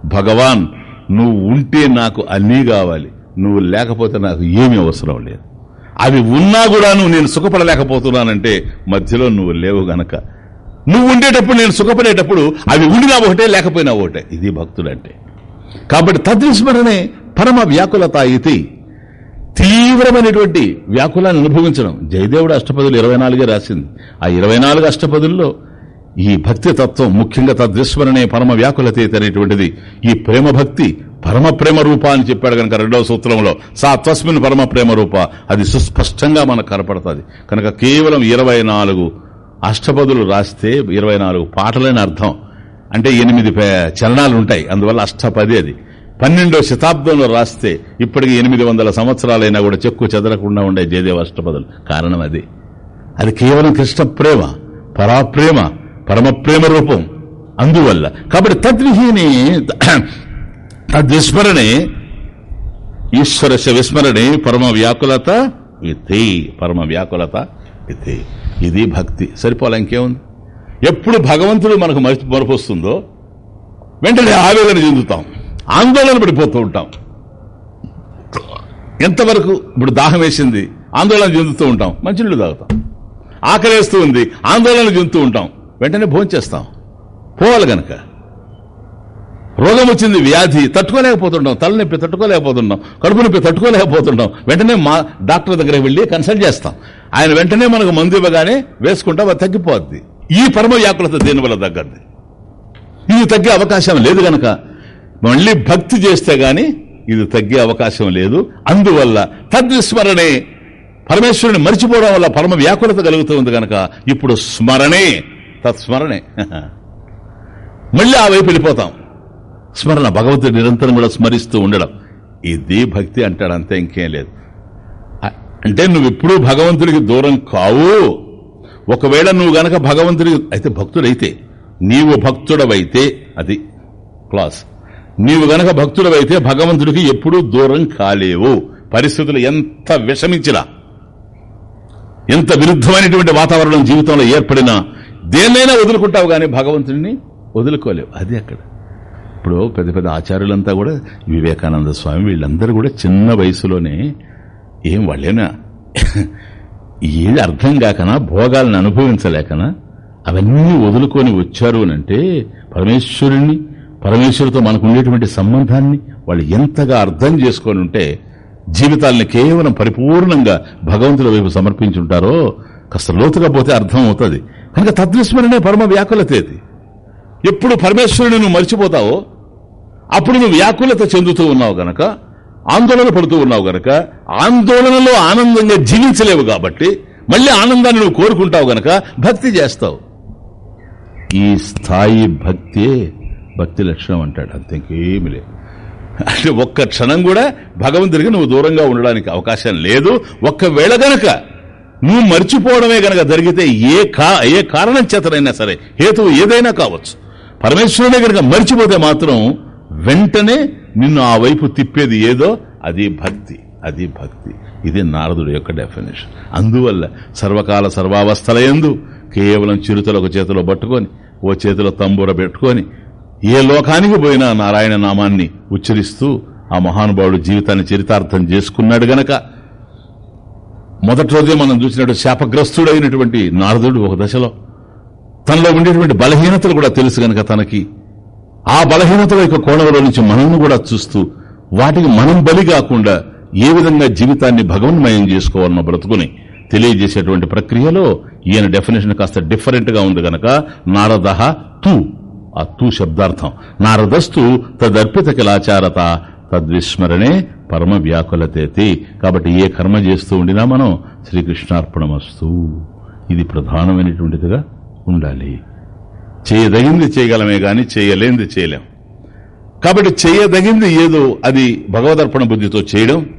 భగవాన్ నువ్వు ఉంటే నాకు అన్నీ కావాలి నువ్వు లేకపోతే నాకు ఏమీ అవసరం లేదు. అవి ఉన్నా కూడాను నేను సుఖపడలేకపోతున్నానంటే మధ్యలో నువ్వు లేవు గనక నువ్వు ఉండేటప్పుడు నేను సుఖపడేటప్పుడు అవి ఉండినా ఒకటే లేకపోయినా ఒకటే. ఇది భక్తుడంటే. కాబట్టి తద్విస్మరణే పరమ వ్యాకులత ఇది. తీవ్రమైనటువంటి వ్యాకులాన్ని అనుభవించడం. జయదేవుడు అష్టపదులు ఇరవై నాలుగే రాసింది. ఆ ఇరవై నాలుగు అష్టపదుల్లో ఈ భక్తి తత్వం ముఖ్యంగా తద్విస్మరణే పరమ వ్యాకులత అనేటువంటిది. ఈ ప్రేమ భక్తి పరమ ప్రేమ రూప అని చెప్పాడు కనుక రెండవ సూత్రంలో. సా తస్మిన్ పరమ ప్రేమ రూప. అది సుస్పష్టంగా మనకు కనపడుతుంది. కనుక కేవలం ఇరవై నాలుగు అష్టపదులు రాస్తే ఇరవై నాలుగు పాటలని అర్థం. అంటే ఎనిమిది పే- చలనాలు ఉంటాయి అందువల్ల అష్టపది అది. పన్నెండో శతాబ్దంలో రాస్తే ఇప్పటికి ఎనిమిది వందల సంవత్సరాలైనా కూడా చెక్కు చెదరకుండా ఉండే జయదేవ అష్టపదులు. కారణం అది. అది కేవలం కృష్ణ ప్రేమ పరాప్రేమ పరమ ప్రేమ రూపం. అందువల్ల. కాబట్టి తద్విహీని తద్విస్మరణే ఈశ్వరస్య విస్మరణే పరమ వ్యాకులత ఇది పరమ వ్యాకులత. ఇది ఇది భక్తి. సరిపోలే ఇంకేముంది? ఎప్పుడు భగవంతుడు మనకు మరపు మరపొస్తుందో వెంటనే ఆవేదన చెందుతాం. ఆందోళన పడిపోతూ ఉంటాం. ఎంతవరకు ఇప్పుడు దాహం వేసింది ఆందోళన చెందుతూ ఉంటాం. మంచినీళ్ళు తాగుతాం. ఆకలేస్తూ ఉంది ఆందోళన చెందుతూ ఉంటాం. వెంటనే భోంచేస్తాం. పోవాలి గనక. రోగం వచ్చింది వ్యాధి. తట్టుకోలేకపోతుంటాం తలనొప్పి తట్టుకోలేకపోతున్నాం. కడుపు నొప్పి తట్టుకోలేకపోతుంటాం వెంటనే మా డాక్టర్ దగ్గరికి వెళ్ళి కన్సల్ట్ చేస్తాం. ఆయన వెంటనే మనకు మందు ఇవ్వగానే వేసుకుంటాం అది తగ్గిపోద్ది. ఈ పరమ వ్యాకులత దీనివల్ల తగ్గద్ది? ఇది తగ్గే అవకాశం లేదు గనక. మళ్ళీ భక్తి చేస్తే గాని ఇది తగ్గే అవకాశం లేదు. అందువల్ల తద్విస్మరణే పరమేశ్వరుని మర్చిపోవడం వల్ల పరమ వ్యాకులత కలుగుతుంది గనక. ఇప్పుడు స్మరణే. తత్స్మరణే. [laughs] మళ్ళీ ఆ వైపు వెళ్ళిపోతాం. స్మరణ భగవంతుడు నిరంతరం కూడా స్మరిస్తూ ఉండడం. ఇది భక్తి అంటాడు అంతే ఇంకేం లేదు. అంటే నువ్వు ఎప్పుడూ భగవంతుడికి దూరం కావు. ఒకవేళ నువ్వు గనక భగవంతుడికి అయితే భక్తుడైతే నీవు భక్తుడవైతే అది క్లాస్. నీవు గనక భక్తుడవైతే భగవంతుడికి ఎప్పుడూ దూరం కాలేవు. పరిస్థితులు ఎంత విషమించినా ఎంత విరుద్ధమైనటువంటి వాతావరణం జీవితంలో ఏర్పడినా దేన్నైనా వదులుకుంటావు కానీ భగవంతుడిని వదులుకోలేవు. అది అక్కడ. ఇప్పుడు పెద్ద పెద్ద ఆచార్యులంతా కూడా వివేకానంద స్వామి వీళ్ళందరూ కూడా చిన్న వయసులోనే ఏం వాళ్ళేనా? ఏది అర్థం కాకనా? భోగాలను అనుభవించలేకనా? అవన్నీ వదులుకొని వచ్చారు అంటే పరమేశ్వరుణ్ణి పరమేశ్వరుతో మనకు ఉండేటువంటి సంబంధాన్ని వాళ్ళు ఎంతగా అర్థం చేసుకొని ఉంటే జీవితాలని కేవలం పరిపూర్ణంగా భగవంతుల వైపు సమర్పించుంటారో కాస్త లోతుగా పోతే అర్థం అవుతుంది కనుక తద్విస్మరణే పరమ వ్యాకులతేది ఎప్పుడు పరమేశ్వరుని నువ్వు మర్చిపోతావో అప్పుడు నువ్వు వ్యాకులత చెందుతూ ఉన్నావు గనక ఆందోళన పడుతూ ఉన్నావు గనక ఆందోళనలో ఆనందంగా జీవించలేవు కాబట్టి మళ్ళీ ఆనందాన్ని నువ్వు కోరుకుంటావు గనక భక్తి చేస్తావు. ఈ స్థాయి భక్తే భక్తి లక్షణం అంటాడు అంతేకేమి లేదు. అంటే ఒక్క క్షణం కూడా భగవంతుడికి నువ్వు దూరంగా ఉండడానికి అవకాశం లేదు. ఒక్కవేళ గనక నువ్వు మర్చిపోవడమే గనక జరిగితే ఏ కా ఏ కారణం చేతనైనా సరే హేతువు ఏదైనా కావచ్చు. పరమేశ్వరుడే గనక మర్చిపోతే మాత్రం వెంటనే నిన్ను ఆ వైపు తిప్పేది ఏదో? అది భక్తి అది భక్తి. ఇది నారదుడు యొక్క డెఫినేషన్ అందువల్ల సర్వకాల సర్వావస్థల ఎందు కేవలం చిరుతలు ఒక చేతిలో పట్టుకొని ఓ చేతిలో తంబూర పెట్టుకొని ఏ లోకానికి పోయినా నారాయణ నామాన్ని ఉచ్చరిస్తూ ఆ మహానుభావుడు జీవితాన్ని చరితార్థం చేసుకున్నాడు గనక. మొదటి రోజే మనం చూసినట్టు శాపగ్రస్తుడైనటువంటి నారదుడు ఒక దశలో. తనలో ఉండేటువంటి బలహీనతలు కూడా తెలుసు గనక తనకి. ఆ బలహీనతల యొక్క కోణంలో నుంచి మనల్ని కూడా చూస్తూ వాటికి మనం బలి కాకుండా ఏ విధంగా జీవితాన్ని భగవన్మయం చేసుకోవాలన్న బ్రతుకుని తెలియజేసేటువంటి ప్రక్రియలో ఈయన డెఫినేషన్ కాస్త డిఫరెంట్గా ఉంది గనక నారద తూ ఆ తూ శబ్దార్థం. నారదస్తు తదర్పిత కిలాచారత తద్విస్మరణే పరమ వ్యాకులతేతి. కాబట్టి ఏ కర్మ చేస్తూ ఉండినా మనం శ్రీకృష్ణార్పణమస్తు. ఇది ప్రధానమైనటువంటిదిగా ఉండాలి. చేయదగింది చేయగలమే గాని చేయలేంది చేయలేం. కాబట్టి చేయదగింది ఏదో అది భగవదర్పణ బుద్ధితో చేయడం.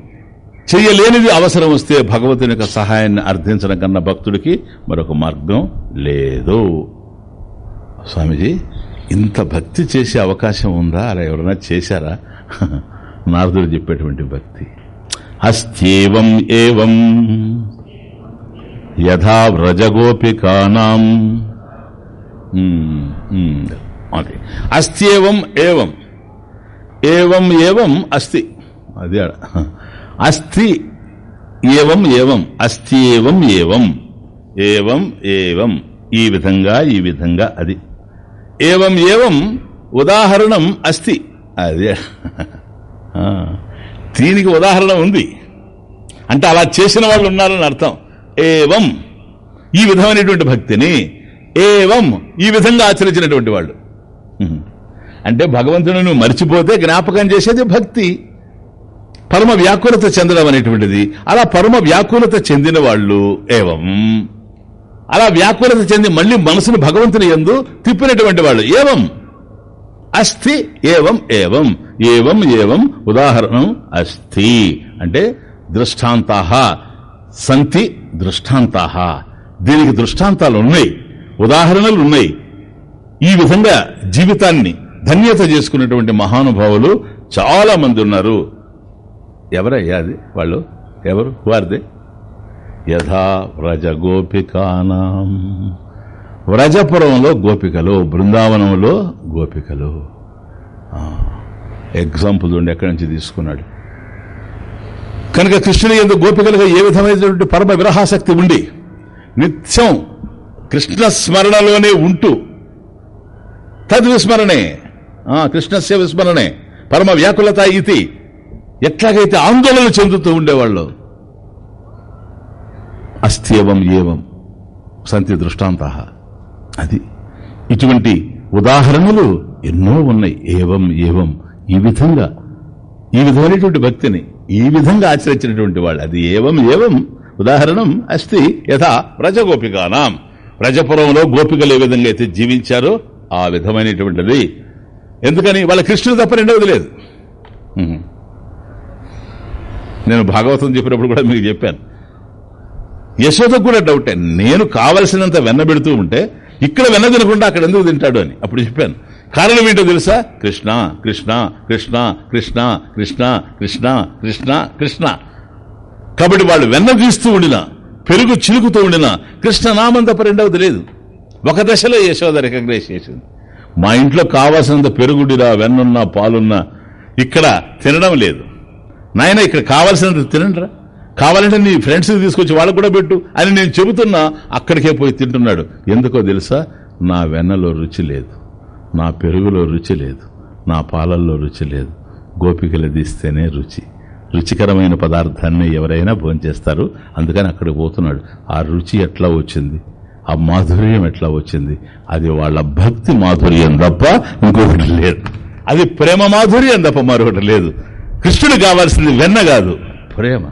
చేయలేనిది అవసరం వస్తే భగవతుని యొక్క సహాయాన్ని అర్థించడం కన్నా భక్తుడికి మరొక మార్గం లేదు. స్వామిజీ ఇంత భక్తి చేసే అవకాశం ఉందా? అలా ఎవరైనా చేశారా? [laughs] నారదుడు చెప్పేటువంటి భక్తి. అస్త్యేవం ఏవం యథా వ్రజగోపికానాం అది. ఉమ్, ఓకే ఏవం? ఏవం ఏవం అస్తి అది అస్థి ఏవం ఏవం? అస్థి ఏవం? ఏవం ఏవం? ఏవం ఈ విధంగా ఈ విధంగా అది. ఏవం ఏవం? ఉదాహరణం అస్థి. అదే. దీనికి ఉదాహరణ ఉంది. అంటే అలా చేసిన వాళ్ళు ఉన్నారని అర్థం. ఏవం. ఈ విధమైనటువంటి భక్తిని ఏవం ఈ విధంగా ఆచరించినటువంటి వాళ్ళు. అంటే భగవంతుడు నువ్వు మర్చిపోతే జ్ఞాపకం చేసేది భక్తి. పరమ వ్యాకులత చెందడం అనేటువంటిది. అలా పరమ వ్యాకులత చెందిన వాళ్ళు ఏవం? అలా వ్యాకులత చెంది మళ్ళీ మనసును భగవంతుని ఎందు తిప్పినటువంటి వాళ్ళు ఏవం? అస్థి ఏవం ఏవం? ఏవం ఏవం? ఉదాహరణం అస్థి. అంటే దృష్టాంతా సంతి దృష్టాంతా దీనికి దృష్టాంతాలు ఉన్నాయి. ఉదాహరణలు ఉన్నాయి. ఈ విధంగా జీవితాన్ని ధన్యత చేసుకున్నటువంటి మహానుభావులు చాలా మంది ఉన్నారు. ఎవరయ్యా అది వాళ్ళు? ఎవరు? వారిదే యథా వ్రజ గోపికానాం. వ్రజపురంలో గోపికలు బృందావనంలో గోపికలు. ఎగ్జాంపుల్ ఉండి ఎక్కడి నుంచి తీసుకున్నాడు. కనుక కృష్ణుని ఎందుకు గోపికలుగా ఏ విధమైనటువంటి పరమ విరహాసక్తి ఉండి నిత్యం కృష్ణ స్మరణలోనే ఉంటూ తద్విస్మరణే కృష్ణస్య విస్మరణే. పరమ వ్యాకులత ఇది. ఎట్లాగైతే ఆందోళన చెందుతూ ఉండేవాళ్ళు. అస్థ్యేవం ఏవం సంతి దృష్టాంత. అది. ఇటువంటి ఉదాహరణలు ఎన్నో ఉన్నాయి. ఏవం ఏవం. ఈ విధంగా. ఈ విధమైనటువంటి భక్తిని ఈ విధంగా ఆచరించినటువంటి వాళ్ళు. అది ఏవం ఏవం. ఉదాహరణం అస్తి యథా ప్రజగోపికానాం ప్రజపురంలో గోపికలు ఏ విధంగా అయితే జీవించారో ఆ విధమైనటువంటిది. ఎందుకని? వాళ్ళ కృష్ణుడు తప్ప రెండవది లేదు. నేను భాగవతం చెప్పినప్పుడు కూడా మీకు చెప్పాను. యశోదకు కూడా డౌటే. నేను కావలసినంత వెన్న పెడుతూ ఉంటే ఇక్కడ వెన్న తినకుండా అక్కడ ఎందుకు తింటాడు అని అప్పుడు చెప్పాను. కారణం ఏంటో తెలుసా? కృష్ణ కృష్ణ కృష్ణ కృష్ణ కృష్ణ కృష్ణ కృష్ణ కృష్ణ. కాబట్టి వాళ్ళు వెన్న తీస్తూ ఉండినా పెరుగు చిలుకుతూ ఉండినా కృష్ణనామం తప్ప రెండవది లేదు. ఒక దశలో యశోద రికగ్నైజ్ చేసింది. మా ఇంట్లో కావాల్సినంత పెరుగుడిరా వెన్నున్నా పాలున్నా ఇక్కడ తినడం లేదు. నాయన ఇక్కడ కావాల్సినంత తినండిరా. కావాలంటే నీ ఫ్రెండ్స్ తీసుకొచ్చి వాళ్ళకు కూడా పెట్టు అని నేను చెబుతున్నా అక్కడికే పోయి తింటున్నాడు. ఎందుకో తెలుసా? నా వెన్నలో రుచి లేదు. నా పెరుగులో రుచి లేదు. నా పాలల్లో రుచి లేదు. గోపికలు తీస్తేనే రుచి. రుచికరమైన పదార్థాన్ని ఎవరైనా భోంచేస్తారు. అందుకని అక్కడికి పోతున్నాడు. ఆ రుచి ఎట్లా వచ్చింది? ఆ మాధుర్యం ఎట్లా వచ్చింది? అది వాళ్ళ భక్తి మాధుర్యం తప్ప ఇంకొకటి లేదు. అది ప్రేమ మాధుర్యం తప్ప మరొకటి లేదు. కృష్ణుడు కావాల్సింది వెన్న కాదు ప్రేమ.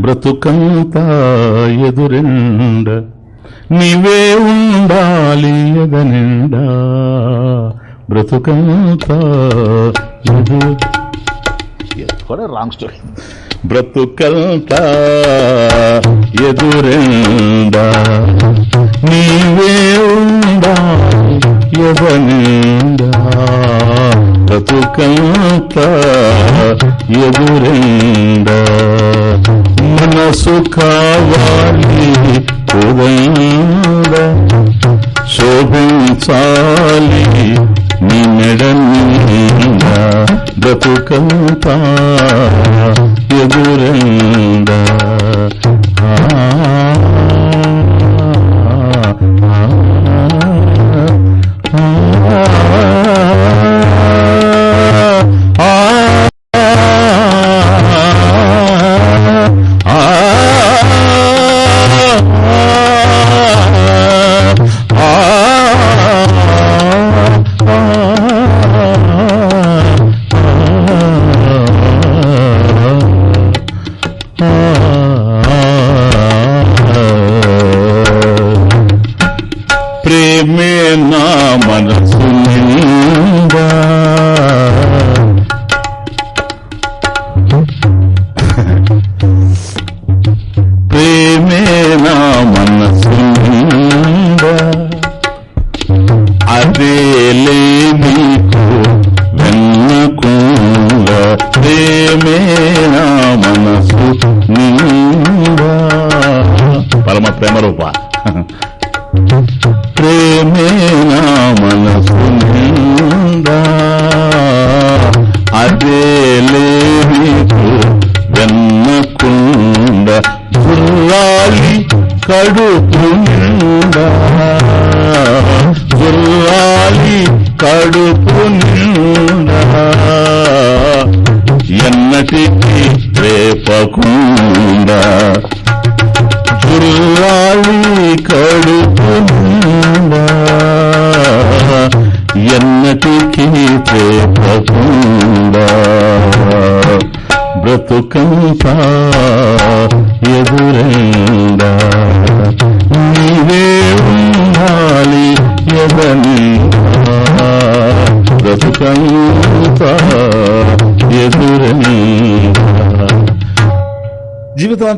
బ్రతుకంతా ఎదురెండ నీవే ఉండాలి ఎగనిండా బ్రతుకంతా కూడా రాంగ్ స్టోరీ బ్రతుకంతా ఎదురెండా. నీవే ఉండాలి ఎగనిండా బ్రతుకంతా ఎదురెండా. మనసు కావాలి ఉదయండ శోభించాలి నీ మెడ మీద బ్రతుకంతా ఎదురెండ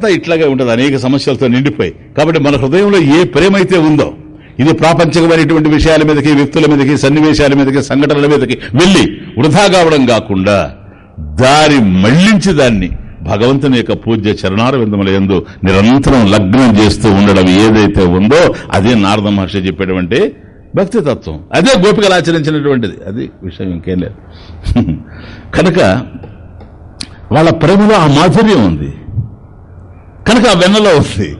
అంతా ఇట్లాగే ఉంటుంది. అనేక సమస్యలతో నిండిపోయి. కాబట్టి మన హృదయంలో ఏ ప్రేమ అయితే ఉందో ఇది ప్రాపంచికమైనటువంటి విషయాల మీదకి వ్యక్తుల మీదకి సన్నివేశాల మీదకి సంఘటనల మీదకి వెళ్ళి వృధా కావడం కాకుండా దారి మళ్ళించి దాన్ని భగవంతుని యొక్క పూజ్య చరణార విందముల ఎందు నిరంతరం లగ్నం చేస్తూ ఉండడం ఏదైతే ఉందో అదే నారద మహర్షి చెప్పేటువంటి భక్తి తత్వం అదే గోపికలు ఆచరించినటువంటిది. అది విషయం ఇంకేం లేదు. [laughs] కనుక వాళ్ళ ప్రేమలో ఆ మాధుర్యం ఉంది. కనుక ఆ వెన్నలో ఉంది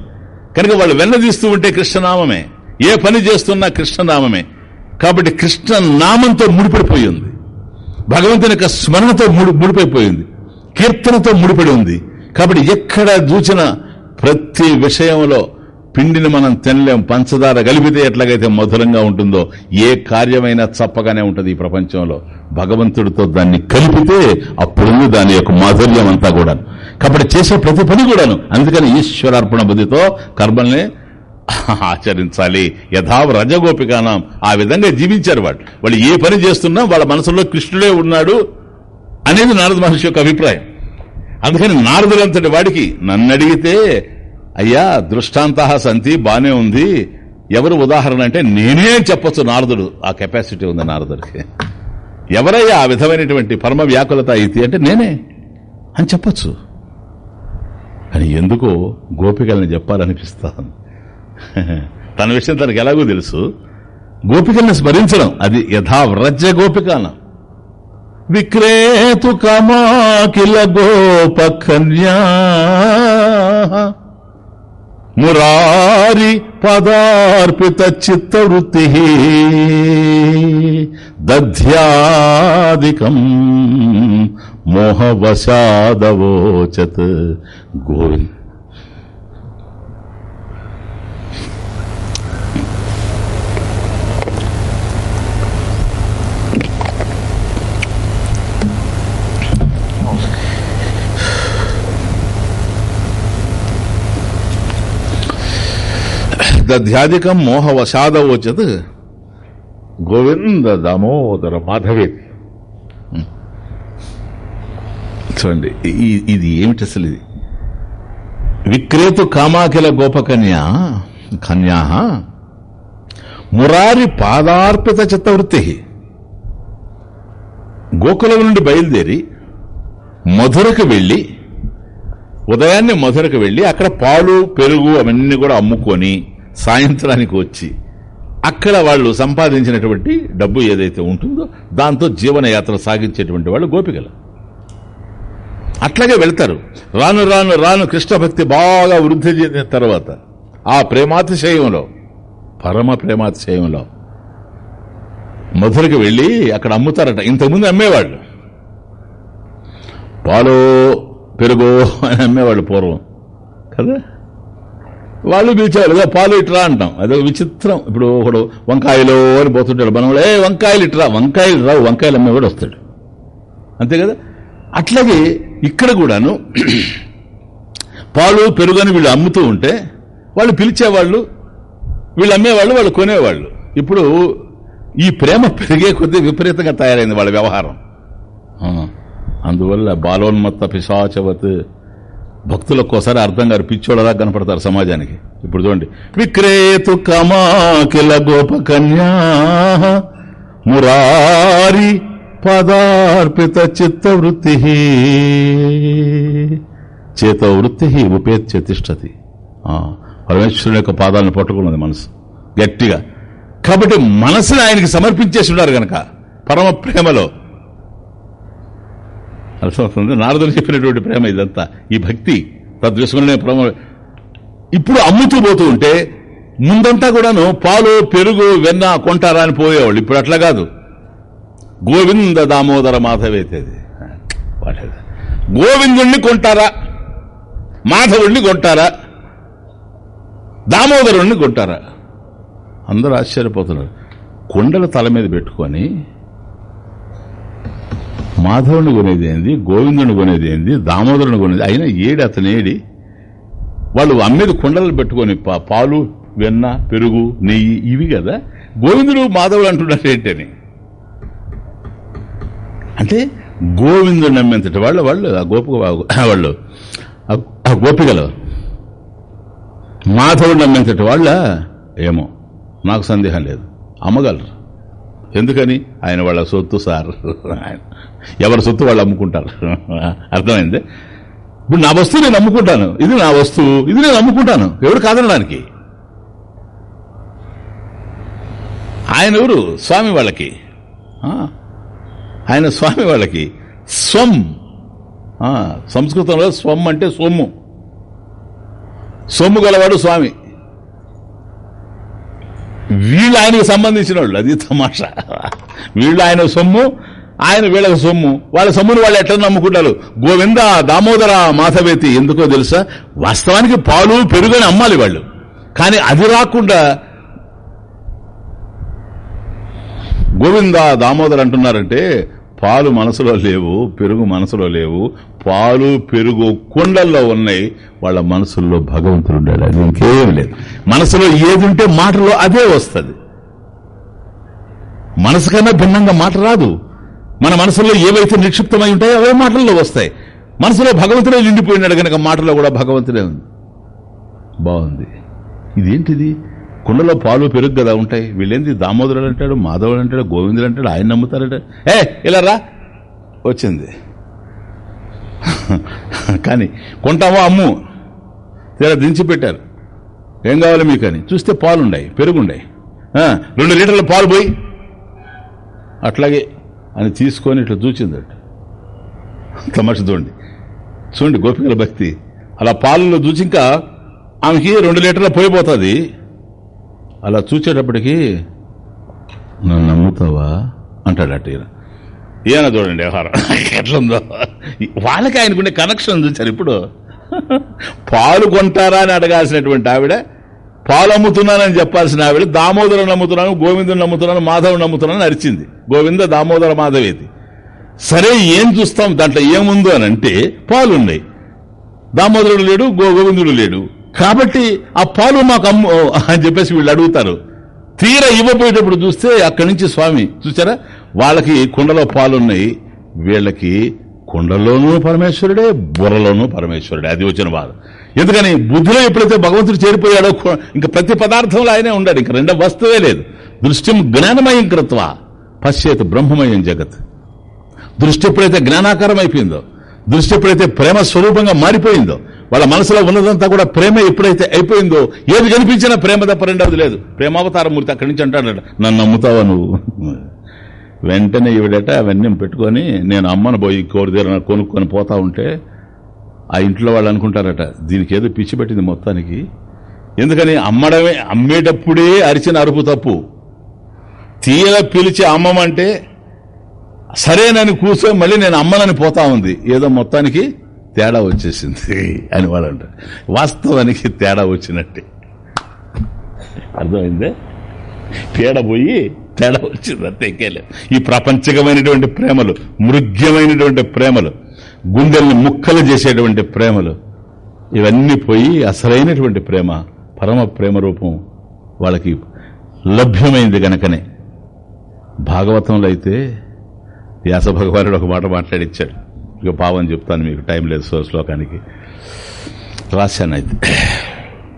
కనుక వాళ్ళు వెన్న తీస్తూ ఉంటే కృష్ణనామమే. ఏ పని చేస్తున్నా కృష్ణనామమే. కాబట్టి కృష్ణ నామంతో ముడిపడిపోయి ఉంది. భగవంతుని యొక్క స్మరణతో ముడి ముడిపడిపోయింది కీర్తనతో ముడిపడి ఉంది. కాబట్టి ఎక్కడ చూచిన ప్రతి విషయంలో పిండిని మనం తినలేం. పంచదార కలిపితే ఎట్లాగైతే మధురంగా ఉంటుందో ఏ కార్యమైనా చప్పగానే ఉంటుంది ఈ ప్రపంచంలో. భగవంతుడితో దాన్ని కలిపితే అప్పుడుంది దాని యొక్క మాధుర్యం అంతా కూడా కాబట్టి చేసే ప్రతి పని కూడాను. అందుకని ఈశ్వరార్పణ బుద్ధితో కర్మల్ని [laughs] ఆచరించాలి. యథావ రజగోపికానం. ఆ విధంగా జీవించారు వాళ్ళు. వాళ్ళు ఏ పని చేస్తున్నా వాళ్ళ మనసులో కృష్ణుడే ఉన్నాడు అనేది నారద మహర్షి యొక్క అభిప్రాయం. అందుకని నారదులంతటి వాడికి నన్ను అడిగితే అయ్యా దృష్టాంత సంతి బానే ఉంది. ఎవరు ఉదాహరణ అంటే నేనే చెప్పొచ్చు నారదుడు. ఆ కెపాసిటీ ఉంది నారదుడికి. ఎవరయ్యా ఆ విధమైనటువంటి పరమ వ్యాకులత అయితే అంటే నేనే అని చెప్పొచ్చు. అని ఎందుకో గోపికల్ని చెప్పాలనిపిస్తాను. [laughs] తన విషయం తనకు ఎలాగో తెలుసు. గోపికల్ని స్మరించడం అది యథావ్రజ గోపికాన. విక్రేతు కమాకిల గోపకన్యా. మురారి పదార్పిత చిత్తవృత్తి దధ్యాదికం మోహవశాదవోచత్. గోవింద్. దధ్యాధికం మోహవశాదవోచత్ గోవింద దామోదర మాధవేతి చూడండి ఇది ఏమిటి అసలు ఇది? విక్రేతు కామాఖిల గోపకన్య కన్యా మురారి పాదార్పిత చిత్తవృత్తి గోకులం నుండి బయలుదేరి మధురకు వెళ్ళి ఉదయాన్నే మధురకు వెళ్ళి అక్కడ పాలు పెరుగు అవన్నీ కూడా అమ్ముకొని సాయంత్రానికి వచ్చి అక్కడ వాళ్ళు సంపాదించినటువంటి డబ్బు ఏదైతే ఉంటుందో దాంతో జీవనయాత్ర సాగించేటువంటి వాళ్ళు గోపికలు. అట్లాగే వెళ్తారు. రాను రాను రాను కృష్ణ భక్తి బాగా వృద్ధి చెందిన తర్వాత ఆ ప్రేమాతిశయంలో పరమ ప్రేమాతిశయంలో మధురకి వెళ్ళి అక్కడ అమ్ముతారట. ఇంతకుముందు అమ్మేవాళ్ళు. పాలో పెరుగు అని అమ్మేవాళ్ళు పూర్వం. కదా? వాళ్ళు పిలిచేవాళ్ళు "ఇదిగో పాలు ఇట్రా అంటాం. అదొక విచిత్రం. ఇప్పుడు ఒకడు వంకాయలు అని పోతుంటాడు. మనం కూడా, ఏ వంకాయలు ఇట్రా వంకాయలు రావు వంకాయలు అమ్మేవాడు వస్తాడు. అంతే కదా? అట్లాగే ఇక్కడ కూడాను [clears throat] పాలు పెరుగని వీళ్ళు అమ్ముతూ ఉంటే వాళ్ళు పిలిచేవాళ్ళు వీళ్ళు అమ్మేవాళ్ళు వాళ్ళు కొనేవాళ్ళు. ఇప్పుడు ఈ ప్రేమ పెరిగే కొద్దీ విపరీతంగా తయారైంది వాళ్ళ వ్యవహారం. అందువల్ల బాలోన్మత్త పిశాచవత్ భక్తులు ఒక్కోసారి అర్థం గారు పిచ్చోళ్ళలా కనపడతారు సమాజానికి. ఇప్పుడు చూడండి. విక్రేతు కమాకిల గోపకన్యా మురారి పదార్పిత చిత్తవృత్తి చేత వృత్తి ఉపేత్ చతిష్టతి పరమేశ్వరుని యొక్క పాదాలను పట్టుకున్నది మనసు. గట్టిగా. కాబట్టి మనసును ఆయనకి సమర్పించేసి ఉన్నారు గనక. పరమ ప్రేమలో. అర్థమవుతుంది? నారదులు చెప్పినటువంటి ప్రేమ ఇదంతా. ఈ భక్తి తద్విస్మరణే ప్రేమ. ఇప్పుడు అమ్ముతూ పోతూ ఉంటే ముందంతా కూడాను పాలు పెరుగు వెన్న కొంటారా అని పోయేవాళ్ళు. ఇప్పుడు అట్లా కాదు. గోవింద దామోదర మాధవేతేది గోవిందుణ్ణి కొంటారా? మాధవుణ్ణి కొంటారా? దామోదరుణ్ణి కొంటారా? అందరూ ఆశ్చర్యపోతున్నారు. కొండల తల మీద పెట్టుకొని మాధవుని కొనేది ఏంది గోవిందుని కొనేది ఏంది దామోదరుని కొనేది అయినా ఏడి అతనేడి వాళ్ళు అమ్మేది కుండలు పెట్టుకొని పా- పాలు వెన్న పెరుగు నెయ్యి ఇవి కదా. గోవిందుడు మాధవుడు అంటున్నారు ఏంటని? అంటే గోవిందుడు నమ్మేంతటి వాళ్ళు వాళ్ళు ఆ గోప వాళ్ళు ఆ- ఆ గోపికలు మాధవుడు నమ్మేంతటి వాళ్ళ ఏమో నాకు సందేహం లేదు. అమ్మగలరు. ఎందుకని? ఆయన వాళ్ళ సొత్తు సార్. ఆయన ఎవరి సొత్తు వాళ్ళు అమ్ముకుంటారు. అర్థమైంది? ఇప్పుడు నా వస్తువు నేను అమ్ముకుంటాను. ఇది నా వస్తువు. ఇది నేను అమ్ముకుంటాను. ఎవరు కాదనడానికి? ఆయన ఎవరు? స్వామి వాళ్ళకి. ఆయన స్వామి వాళ్ళకి. స్వం. ఆ, సంస్కృతంలో స్వం అంటే సొమ్ము. సొమ్ము గలవాడు స్వామి. వీళ్ళు ఆయనకు సంబంధించిన వాళ్ళు. అది తమాషా. వీళ్ళు ఆయన సొమ్ము ఆయన వీళ్ళకి సొమ్ము. వాళ్ళ సొమ్మును వాళ్ళు ఎట్లా నమ్ముకుంటారు? గోవింద దామోదర మాధవేతి ఎందుకో తెలుసా? వాస్తవానికి పాలు పెరుగని అమ్మాలి వాళ్ళు. కానీ అది రాకుండా గోవింద దామోదర్ అంటున్నారంటే పాలు మనసులో లేవు పెరుగు మనసులో లేవు పాలు పెరుగు కుండల్లో ఉన్నాయి. వాళ్ళ మనసుల్లో భగవంతుడు ఉండాడు అది ఇంకేం లేదు. మనసులో ఏది ఉంటే మాటలో అదే వస్తుంది. మనసు కన్నా భిన్నంగా మాట రాదు. మన మనసులో ఏవైతే నిక్షిప్తమై ఉంటాయో అవే మాటల్లో వస్తాయి. మనసులో భగవంతుడే నిండిపోయినాడు కనుక మాటలో కూడా భగవంతుడే ఉంది. బాగుంది. ఇదేంటిది? కుండలో పాలు పెరుగు కదా ఉంటాయి. వీళ్ళేంది? దామోదరుడు అంటాడు మాధవుడు అంటాడు గోవిందుడు అంటాడు ఆయన నమ్ముతారంట. ఏ ఇలా రా. వచ్చింది. [laughs] కానీ కొంటావా అమ్ము? తీరా దించి పెట్టారు. ఏం కావాలి మీకు అని చూస్తే పాలుండాయి పెరుగుండాయి. రెండు లీటర్ల పాలు పోయి. అట్లాగే అని తీసుకొని ఇట్లా చూచిందట తమాష చూడండి. చూడండి గోపికల భక్తి. అలా పాలలో చూచి ఇంకా ఆమెకి రెండు లీటర్ల పోయిపోతుంది అలా చూచేటప్పటికి నన్ను నమ్ముతావా? అంటాడు అటు ఈయన. ఈయన చూడండి వ్యవహారం. ఎట్లుందో. వాళ్ళకి ఆయనకుండే కనెక్షన్ చూచారు ఇప్పుడు. పాలు కొంటారా అని అడగాల్సినటువంటి ఆవిడ పాలు అమ్ముతున్నానని చెప్పాల్సిన ఆవిడ దామోదరం నమ్ముతున్నాను గోవిందుని నమ్ముతున్నాను మాధవుని నమ్ముతున్నాను అరిచింది. గోవింద దామోదర మాధవేది. సరే ఏం చూస్తాం? దాంట్లో ఏముందో అని అంటే పాలున్నాయి. దామోదరుడు లేడు గో- గోవిందుడు లేడు. కాబట్టి ఆ పాలు మాకు అమ్ము అని చెప్పేసి వీళ్ళు అడుగుతారు. తీర ఇవ్వబోయేటప్పుడు చూస్తే అక్కడి నుంచి స్వామి చూసారా? వాళ్ళకి కుండలో పాలున్నాయి. వీళ్ళకి కుండలోనూ పరమేశ్వరుడే బుర్రలోనూ పరమేశ్వరుడే. అది వచ్చిన బాధ ఎందుకని బుద్ధిలో ఎప్పుడైతే భగవంతుడు చేరిపోయాడో ఇంకా ప్రతి పదార్థంలో ఆయనే ఉండాడు. ఇంకా రెండో వస్తువే లేదు. దృష్టి జ్ఞానమయం కృత్వ పశ్చేత్ బ్రహ్మమయం జగత్. దృష్టి ఎప్పుడైతే జ్ఞానాకారం అయిపోయిందో దృష్టి ఎప్పుడైతే ప్రేమ స్వరూపంగా మారిపోయిందో వాళ్ళ మనసులో ఉన్నదంతా కూడా ప్రేమ ఎప్పుడైతే అయిపోయిందో ఏది కనిపించినా ప్రేమ తప్ప రెండవది లేదు. ప్రేమావతారమూర్తి అక్కడి నుంచి అంటాడు నన్ను నమ్ముతావా నువ్వు? వెంటనే ఈవిడట అవన్నీ పెట్టుకొని నేను అమ్మను పోయి కోడి దగ్గర కొనుక్కొని పోతా ఉంటే ఆ ఇంట్లో వాళ్ళు అనుకుంటారట దీనికి ఏదో పిచ్చి పెట్టింది మొత్తానికి. ఎందుకని అమ్మడమే అమ్మేటప్పుడే అరిచిన అరుపు తప్పు. తీయల పిలిచి అమ్మమంటే సరేనని కూర్చొని మళ్ళీ నేను అమ్మనని పోతా ఉంది. ఏదో మొత్తానికి తేడా వచ్చేసింది అని వాళ్ళు అంటారు. వాస్తవానికి తేడా వచ్చినట్టే. అర్థమైందే? తేడా పోయి తేడా వచ్చింది అంతేకేలే ఈ ప్రపంచకమైనటువంటి ప్రేమలు మృగ్యమైనటువంటి ప్రేమలు గుండెల్ని ముక్కలు చేసేటువంటి ప్రేమలు ఇవన్నీ పోయి అసలైనటువంటి ప్రేమ పరమ ప్రేమ రూపం వాళ్ళకి లభ్యమైంది గనకనే. భాగవతంలో అయితే వ్యాస భగవానుడు ఒక మాట మాట్లాడిచ్చాడు. ఇక పావం చెప్తాను మీకు టైం లేదు సో శ్లోకానికి. రాశాను అయితే